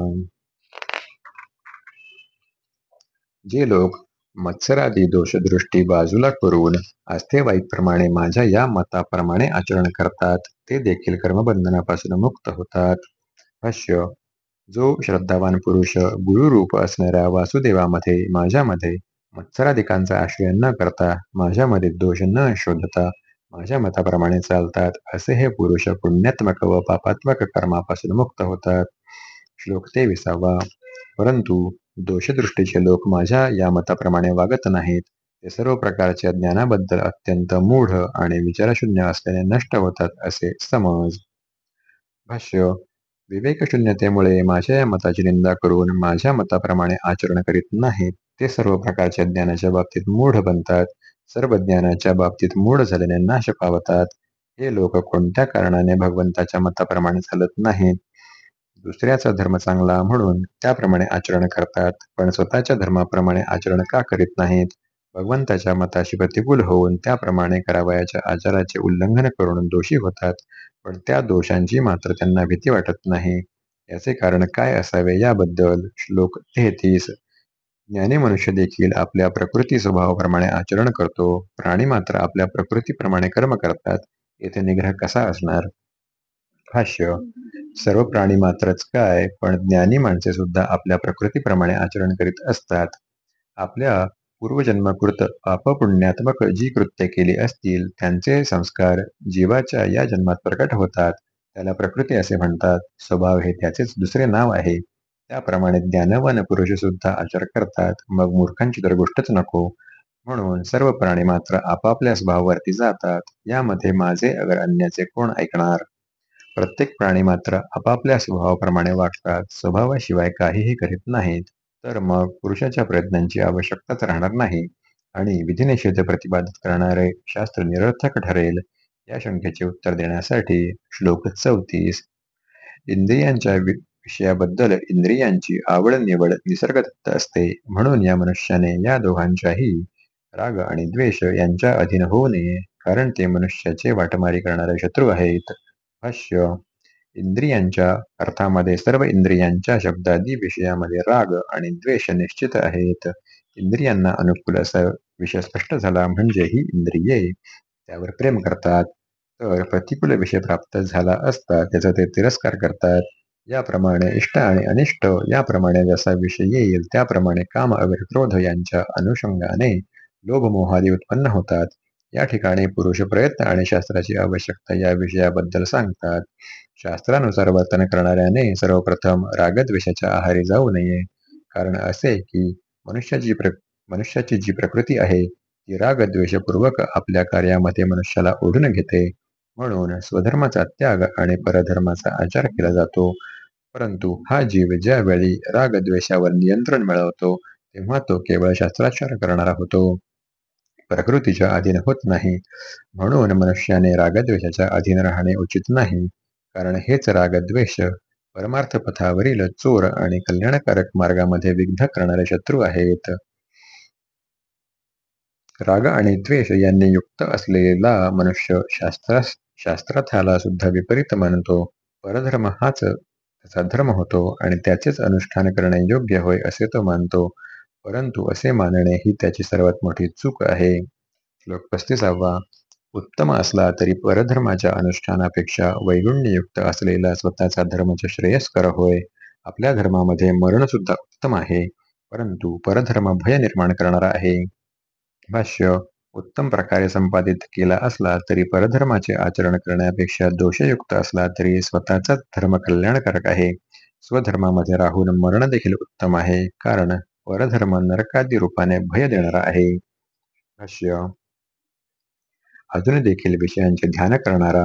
जे लोक मत्सरादी दोषदृष्टी बाजूला करून आस्थेवाईकप्रमाणे माझ्या या मताप्रमाणे आचरण करतात. ते देखील कर्मबंधनापासून मुक्त होतात. भाष्य जो श्रद्धावान पुरुष गुरुरूप असणाऱ्या वासुदेवामध्ये माझ्यामध्ये मत्सराधिकांचा आश्रय न करता माझ्यामध्ये दोष न शोधता माझ्या मताप्रमाणे चालतात असे हे पुरुष पुण्यात्मक व पापात्मक कर्मापासून मुक्त होतात. श्लोक ते विसावा परंतु दोषदृष्टीचे लोक माझ्या या मताप्रमाणे वागत नाहीत. ते सर्व प्रकारच्या ज्ञानाबद्दल अत्यंत मूढ आणि विचारशून्य असल्याने नष्ट होतात असे समज. भाष्य विवेकशून्यतेमुळे माझ्या या मताची निंदा करून माझ्या मताप्रमाणे आचरण करीत नाहीत ते सर्व प्रकारच्या ज्ञानाच्या बाबतीत मूढ बनतात. सर्व ज्ञानाच्या बाबतीत मूढ झाल्याने नाश पावतात. हे लोक कोणत्या कारणाने भगवंताच्या मताप्रमाणे चालत नाहीत? दुसऱ्याचा धर्म चांगला म्हणून त्याप्रमाणे आचरण करतात. पण स्वतःच्या धर्माप्रमाणे आचरण का करीत नाहीत? भगवंताच्या मताशी प्रतिकूल होऊन त्याप्रमाणे करावयाच्या आचाराचे उल्लंघन करून दोषी होतात. पण त्या दोषांची मात्र त्यांना भीती वाटत नाही. याचे कारण काय असावे याबद्दल श्लोक तेहतीस. ज्ञानी मनुष्य देखील आपल्या प्रकृती स्वभावाप्रमाणे आचरण करतो. प्राणी मात्र आपल्या प्रकृतीप्रमाणे कर्म करतात. येथे निग्रह कसा असणार? भाष्य. सर्व प्राणी मात्रच काय पण ज्ञानी माणसे सुद्धा आपल्या प्रकृतीप्रमाणे आचरण करीत असतात. आपल्या पूर्वजन्मकृत पापपुण्यात्मक जी कृत्य केली असतील त्यांचे संस्कार जीवाच्या या जन्मात प्रकट होतात. त्याला प्रकृती असे म्हणतात. स्वभाव हे त्याचेच दुसरे नाव आहे. त्याप्रमाणे ज्ञानवान पुरुष सुद्धा आचार करतात. मग मूर्खांची तर गोष्टच नको. म्हणून सर्व प्राणी मात्र आपापल्या स्वभावावरती जातात. यामध्ये माझे अगर अन्याचे कोण ऐकणार? प्रत्येक प्राणी मात्र आपापल्या स्वभावाप्रमाणे वागतात स्वभावाशिवाय काहीही करीत नाहीत. तर मग पुरुषाच्या प्रयत्नांची आवश्यकताच राहणार नाही. आणि विधिनिषेध प्रतिपादित करणारे शास्त्र निरर्थक ठरेल या शंकेचे उत्तर देण्यासाठी श्लोक चौतीस. इंद्रियांच्या विषयाबद्दल इंद्रियांची आवड निवड निसर्गदत्त असते. म्हणून या मनुष्याने या दोघांच्याही राग आणि द्वेष यांच्या अधीन होऊ नये. कारण ते मनुष्याचे वाटमारी करणारे शत्रू आहेत. भाष्य इंद्रियांच्या अर्थामध्ये सर्व इंद्रियांच्या शब्दादी विषयामध्ये राग आणि द्वेष निश्चित आहेत. इंद्रियांना अनुकूल असा विषय स्पष्ट झाला म्हणजे ही इंद्रिये त्यावर प्रेम करतात. तर प्रतिकूल विषय प्राप्त झाला असता त्याचा ते तिरस्कार करतात. याप्रमाणे इष्ट आणि अनिष्ट याप्रमाणे जसा विषय येईल त्याप्रमाणे काम अविक्रोध क्रोध यांच्या अनुषंगाने लोभ मोहादी उत्पन्न होतात. या ठिकाणी पुरुष प्रयत्न आणि शास्त्राची आवश्यकता या विषयाबद्दल सांगतात. शास्त्रानुसार वर्तन करणाऱ्याने सर्वप्रथम रागद्वेषाच्या आहारी जाऊ नये. कारण असे की मनुष्याची प्र मनुष्याची जी प्रकृती आहे ती रागद्वेषपूर्वक आपल्या कार्यामध्ये मनुष्याला ओढून घेते. म्हणून स्वधर्माचा त्याग आणि परधर्माचा आचार केला जातो. परंतु हा जीव ज्यावेळी रागद्वेषावर नियंत्रण मिळवतो तेव्हा तो केवळ शास्त्राचार करणारा होतो. प्रकृतीच्या अधीन होत नाही. म्हणून मनुष्याने रागद्वेषाच्या अधीन राहणे उचित नाही. कारण हेच रागद्वेष परमार्थ पथावरील चोर आणि कल्याणकारक मार्गामध्ये विघ्न करणारे शत्रू आहेत. राग आणि द्वेष यांनी युक्त असलेला मनुष्य शास्त्रा शास्त्रार्थाला सुद्धा विपरीत मानतो. परधर्म हाच त्याचा धर्म होतो आणि त्याचेच अनुष्ठान करणे योग्य होय असे तो मानतो. परंतु असे मानणे ही त्याची सर्वात मोठी चूक आहे. श्लोक पस्तीसावा. उत्तम असला तरी परधर्माच्या अनुष्ठानापेक्षा वैगुण्ययुक्त असलेला स्वतःचा धर्मच श्रेयस्कर होय. आपल्या धर्मामध्ये मरण सुद्धा उत्तम आहे. परंतु परधर्म भय निर्माण करणारा आहे. भाष्य उत्तम प्रकारे संपादित केला असला तरी परधर्माचे आचरण करण्यापेक्षा दोषयुक्त असला तरी स्वतःचाच धर्म कल्याणकारक आहे. स्वधर्मामध्ये राहून मरण देखील उत्तम आहे. कारण परधर्म नरकादी रूपाने भय देणारा आहे. भाष्य. अजून देखील विषयांचे ध्यान करणारा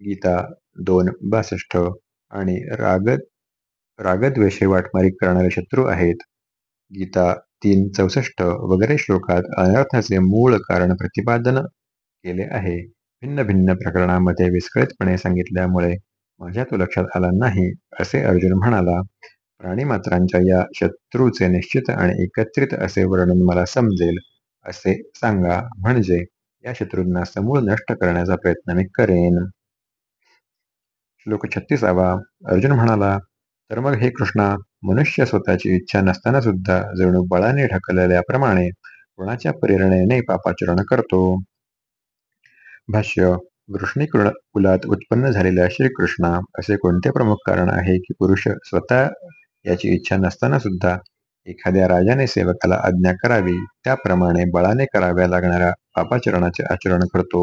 गीता दोन बासष्ट आणि राग रागद्वेषे वाटमारी करणारे शत्रू आहेत. गीता तीन चौसष्ट वगैरे श्लोकात अनर्थाचे मूळ कारण प्रतिपादन केले आहे. भिन्न भिन्न प्रकरणामध्ये विस्कळीतपणे सांगितल्यामुळे माझ्या तो लक्षात आला नाही असे अर्जुन म्हणाला. प्राणीमात्रांच्या या शत्रूचे निश्चित आणि एकत्रित असे वर्णन मला समजेल असे सांगा म्हणजे या शत्रूंना समूळ नष्ट करण्याचा प्रयत्न मी करेन. श्लोक छत्तीसावा. अर्जुन म्हणाला तर मग हे कृष्णा मनुष्य स्वतःची इच्छा नसताना सुद्धा जणू बळाने ढकलल्याप्रमाणे कोणाच्या प्रेरणेने पापाचरण करतो? भाष्य वृष्णी कुलात उत्पन्न झालेल्या श्रीकृष्णा असे कोणते प्रमुख कारण आहे की पुरुष स्वतः याची इच्छा नसताना सुद्धा एखाद्या राजाने सेवकाला आज्ञा करावी. त्याप्रमाणे बळाने कराव्या लागणाऱ्या पापाचरणाचे आचरण करतो.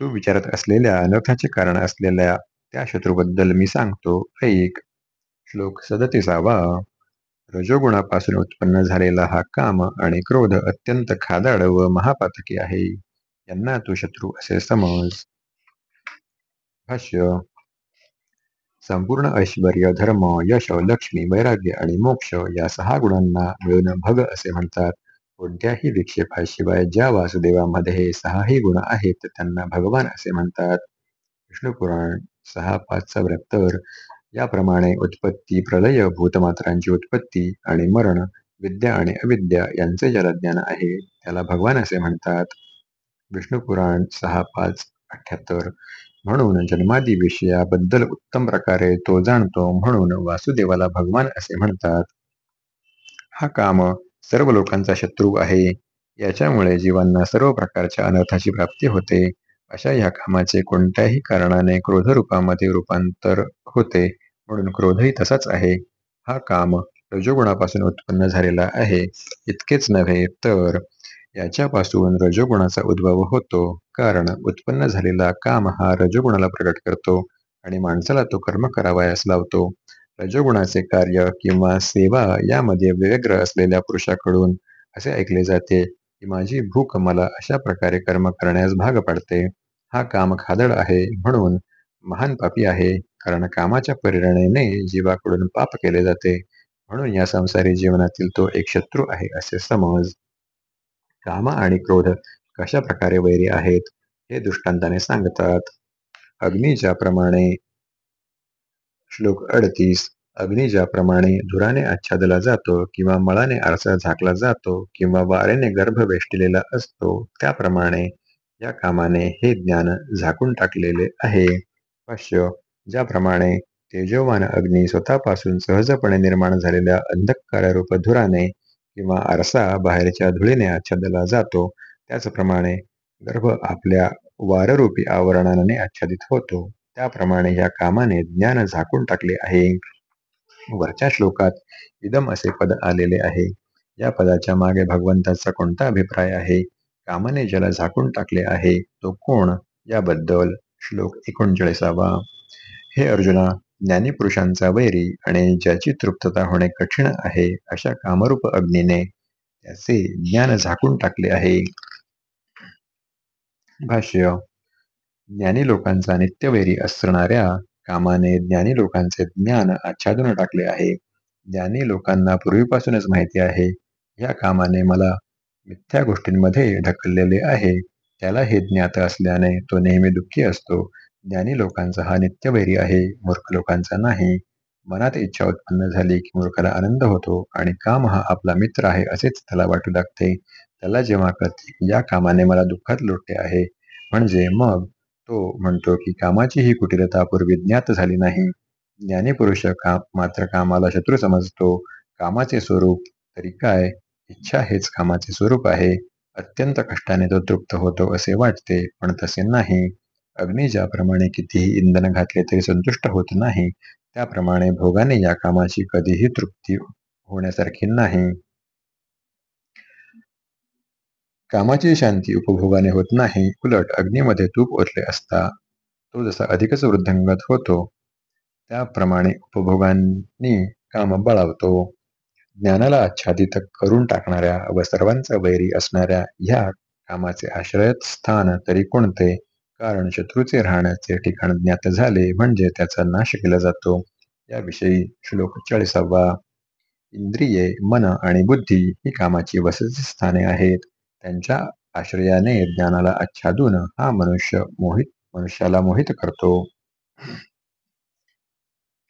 तू विचारत असलेल्या अनर्थाचे कारण असलेल्या त्या शत्रूबद्दल मी सांगतो. ऐक. श्लोक सदतीसावा. रजोगुणापासून उत्पन्न झालेला हा काम आणि क्रोध अत्यंत खादाड व महापातकी आहे. यांना तू शत्रू असे समज. भाष्य. संपूर्ण ऐश्वर धर्म यश लक्ष्मी वैराग्य आणि मोक्ष या सहा गुणांना मिळून भग असे म्हणतात. कोणत्याही विक्षेपाशिवाय ज्या वासुदेवामध्ये हे सहाही गुण आहेत त्यांना भगवान असे म्हणतात. विष्णुपुराण सहा पाच चौऱ्याहत्तर याप्रमाणे उत्पत्ती प्रलय भूतमात्रांची उत्पत्ती आणि मरण विद्या आणि अविद्या यांचे ज्याला ज्ञान आहे त्याला भगवान असे म्हणतात. विष्णुपुराण सहा पाच अठ्याहत्तर. म्हणून जन्मादी विषयाबद्दल उत्तम प्रकारे तो जाणतो म्हणून वासुदेवाला भगवान असे म्हणतात. हा काम सर्व लोकांचा शत्रू आहे. याच्यामुळे जीवांना सर्व प्रकारच्या अनर्थाची प्राप्ती होते. अशा या कामाचे कोणत्याही कारणाने क्रोधरूपामध्ये रूपांतर होते. म्हणून क्रोधही तसाच आहे. हा काम रजोगुणापासून उत्पन्न झालेला आहे. इतकेच नव्हे तर याच्यापासून रजोगुणाचा उद्भव होतो. कारण उत्पन्न झालेला काम हा रजोगुणाला प्रकट करतो आणि माणसाला तो कर्म करावयास लावतो. रजोगुणाचे कार्य किंवा सेवा यामध्ये व्यग्र असलेल्या पुरुषाकडून असे ऐकले जाते की माझी भूक मला अशा प्रकारे कर्म करण्यास भाग पाडते. हा काम खादड आहे म्हणून महान पापी आहे कारण कामाच्या प्रेरणेने जीवाकडून पाप केले जाते. म्हणून या संसारी जीवनातील तो एक शत्रू आहे असे समज. काम आणि क्रोध कशा प्रकारे वैरी आहेत हे दृष्टांताने सांगतात. अग्नी ज्याप्रमाणे श्लोक अडतीस अग्नी ज्याप्रमाणे धुराने आच्छादला जातो किंवा मळाने आरसा झाकला जातो किंवा वारेने गर्भ वेष्टिलेला असतो त्याप्रमाणे या कामाने हे ज्ञान झाकून टाकलेले आहे. भाष्य ज्याप्रमाणे तेजोवान अग्नी स्वतःपासून सहजपणे निर्माण झालेल्या अंधकाररूप धुराने किंवा आरसा बाहेरच्या धुळीने आच्छादला जातो त्याचप्रमाणे गर्भ आपल्या वाररूपी आवरणाने आच्छादित होतो. त्याप्रमाणे या कामाने ज्ञान झाकून टाकले आहे. वरच्या श्लोकात इदम असे पद आलेले आहे. या पदाच्या मागे भगवंताचा कोणता अभिप्राय आहे? कामाने ज्याला झाकून टाकले आहे तो कोण? याबद्दल श्लोक एकोणचाळीसावा. हे अर्जुना ज्ञानी पुरुषांचा वैरी आणि ज्याची तृप्तता होणे कठीण आहे अशा कामरूप अग्नीने त्याचे ज्ञान झाकून टाकले आहे. भाष्य. ज्ञानी लोकांचा नित्यवैरी असणाऱ्या कामाने ज्ञानी लोकांचे ज्ञान आच्छादून टाकले आहे. ज्ञानी लोकांना पूर्वीपासूनच माहिती आहे या कामाने मला मिथ्या गोष्टींमध्ये ढकललेले आहे. त्याला हे ज्ञात असल्याने तो नेहमी दुःखी असतो. ज्ञानी लोकांचा हा नित्यवैरी आहे मूर्ख लोकांचा नाही. मनात इच्छा उत्पन्न झाली की मूर्खाला आनंद होतो आणि काम हा आपला मित्र आहे असेच त्याला वाटू लागते. त्याला जेव्हा कळते या कामाने मला दुःखात लोटते आहे म्हणजे मग तो म्हणतो की कामाची ही कुटिलता पूर्वी ज्ञात झाली नाही. ज्ञानीपुरुष काम मात्र कामाला शत्रू समजतो. कामाचे स्वरूप तरी काय? इच्छा हेच कामाचे स्वरूप आहे. अत्यंत कष्टाने तो तृप्त होतो असे वाटते पण तसे नाही. अग्नी ज्याप्रमाणे कितीही इंधन घातले तरी संतुष्ट होत नाही त्याप्रमाणे भोगाने या कामाची कधीही तृप्ती होण्यासारखी नाही. कामाची शांती उपभोगाने होत नाही उलट अग्नीमध्ये तूप ओतले असता तो जसा अधिकच वृद्धंगत होतो त्याप्रमाणे उपभोगांनी काम बळावतो. ज्ञानाला आच्छादित करून टाकणाऱ्या व सर्वांचा वैरी असणाऱ्या ह्या कामाचे आश्रयत स्थान तरी कोणते? कारण शत्रूचे राहण्याचे ठिकाण ज्ञात झाले म्हणजे त्याचा नाश केला जातो. याविषयी श्लोक चाळीसावा. इंद्रिये मन आणि बुद्धी ही कामाची वसतिस्थाने आहेत. त्यांच्या आश्रयाने ज्ञानाला आच्छादून हा मनुष्य मोहित मनुष्याला मोहित करतो.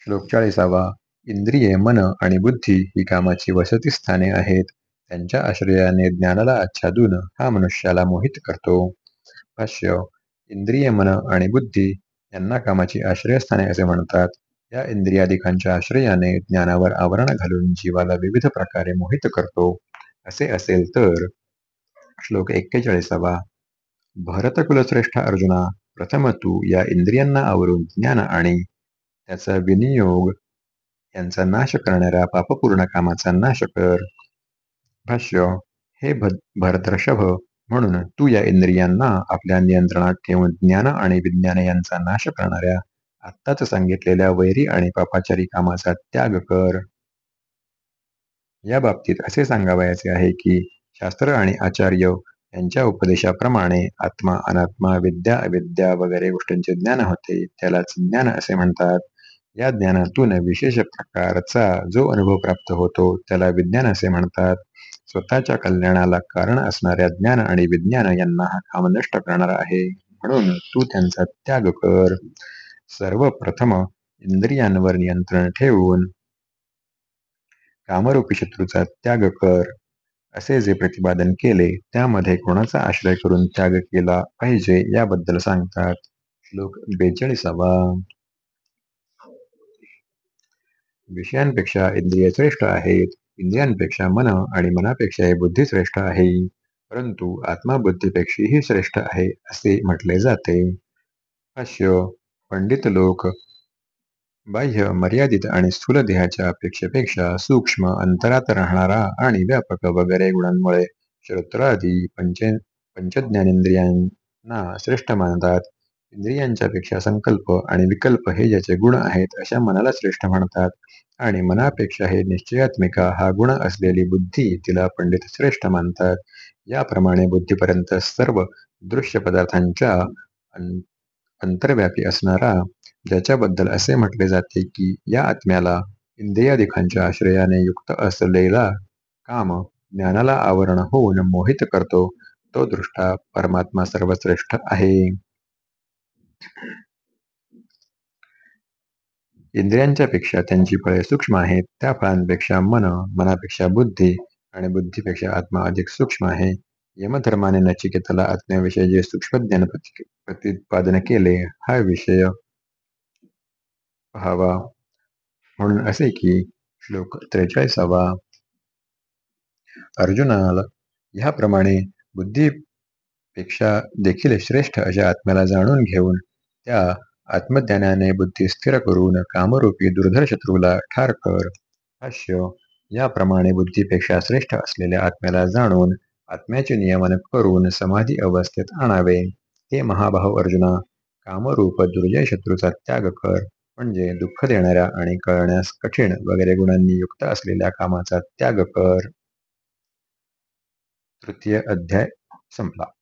श्लोक चाळीसावा. इंद्रिये मन आणि बुद्धी ही कामाची वसतिस्थाने आहेत. त्यांच्या आश्रयाने ज्ञानाला आच्छादून हा मनुष्याला मोहित करतो. भाष्य इंद्रिय मन आणि बुद्धी यांना कामाची आश्रयस्थाने असे म्हणतात. या इंद्रियादिकांच्या आश्रयाने ज्ञानावर आवरण घालून जीवाला विविध प्रकारे मोहित करतो. असे असेल तर श्लोक एक्केचाळीसावा. भरतकुलश्रेष्ठ अर्जुना प्रथम तू या इंद्रियांना आवरून ज्ञान आणि त्याचा विनियोग यांचा नाश करणाऱ्या पापपूर्ण कामाचा नाश कर. भाष्य हे भरतर्षभ म्हणून तू या इंद्रियांना आपल्या नियंत्रणात ठेवून ज्ञान आणि विज्ञान यांचा नाश करणाऱ्या आत्ताच सांगितलेल्या वैरी आणि पापाचारी कामाचा त्याग कर. या बाबतीत असे सांगावयाचे आहे की शास्त्र आणि आचार्य यांच्या उपदेशाप्रमाणे आत्मा अनात्मा विद्या अविद्या वगैरे गोष्टींचे ज्ञान होते. त्यालाच ज्ञान असे म्हणतात. या ज्ञानातून विशेष प्रकारचा जो अनुभव प्राप्त होतो त्याला विज्ञान असे म्हणतात. स्वतःच्या कल्याणाला कारण असणाऱ्या ज्ञान आणि विज्ञान यांना हा काम नष्ट करणारा आहे. म्हणून तू त्यांचा त्याग कर. सर्वप्रथम इंद्रियांवर नियंत्रण ठेवून कामरूपी शत्रूचा त्याग कर. असे जे प्रतिपादन केले त्यामध्ये कोणाचा आश्रय करून त्याग केला पाहिजे याबद्दल सांगतात श्लोक बेचाळीसावा. विषयांपेक्षा इंद्रिय श्रेष्ठ आहेत इंद्रियांपेक्षा मन आणि मनापेक्षा हे बुद्धी श्रेष्ठ आहे परंतु आत्मा बुद्धीपेक्षाही श्रेष्ठ आहे असे म्हटले जाते. भाष्य पंडित लोक बाह्य मर्यादित आणि स्थूल देहाच्या अपेक्षेपेक्षा सूक्ष्म अंतरात राहणारा आणि व्यापक वगैरे गुणांमुळे श्रोत्रादी पंच पंचज्ञानेंद्रियांना श्रेष्ठ मानतात. इंद्रियांच्या पेक्षा संकल्प आणि विकल्प हे ज्याचे गुण आहेत अशा मनाला श्रेष्ठ म्हणतात. आणि मनापेक्षा हे निश्चयात्मिका हा गुण असलेली बुद्धी तिला पंडित श्रेष्ठ मानतात. याप्रमाणे बुद्धीपर्यंत सर्व दृश्य पदार्थांच्या अंतर्व्यापी असणारा, ज्याच्याबद्दल असे म्हटले जाते की, या आत्म्याला इंद्रियादिकांच्या आश्रयाने युक्त असलेला काम ज्ञानाला आवरण होऊन मोहित करतो तो दृष्टा परमात्मा सर्वश्रेष्ठ आहे. इंद्रियांच्या पेक्षा त्यांची फळे सूक्ष्म आहेत, त्या फळांपेक्षा मन, मनापेक्षा बुद्धी आणि बुद्धीपेक्षा आत्मा अधिक सूक्ष्म आहे. यमधर्माने नचिकेताला आत्म्याविषयी जे सूक्ष्म ज्ञान प्रतिपादन केले हा विषय पहावा म्हणून असे की श्लोक त्रेचाळीसावा अर्जुनाला ह्याप्रमाणे बुद्धीपेक्षा देखील श्रेष्ठ अशा आत्म्याला जाणून घेऊन त्या आत्मज्ञानाने बुद्धी स्थिर करून कामरूपी दुर्धर शत्रूला ठार कर. भाष्य याप्रमाणे बुद्धीपेक्षा श्रेष्ठ असलेल्या आत्म्याला जाणून आत्म्याचे नियमन करून समाधी अवस्थेत आणावे. हे महाभाव अर्जुना कामरूप दुर्जय शत्रूचा त्याग कर म्हणजे दुःख देणाऱ्या आणि कळण्यास कठीण वगैरे गुणांनी युक्त असलेल्या कामाचा त्याग कर. तृतीय अध्याय संपला.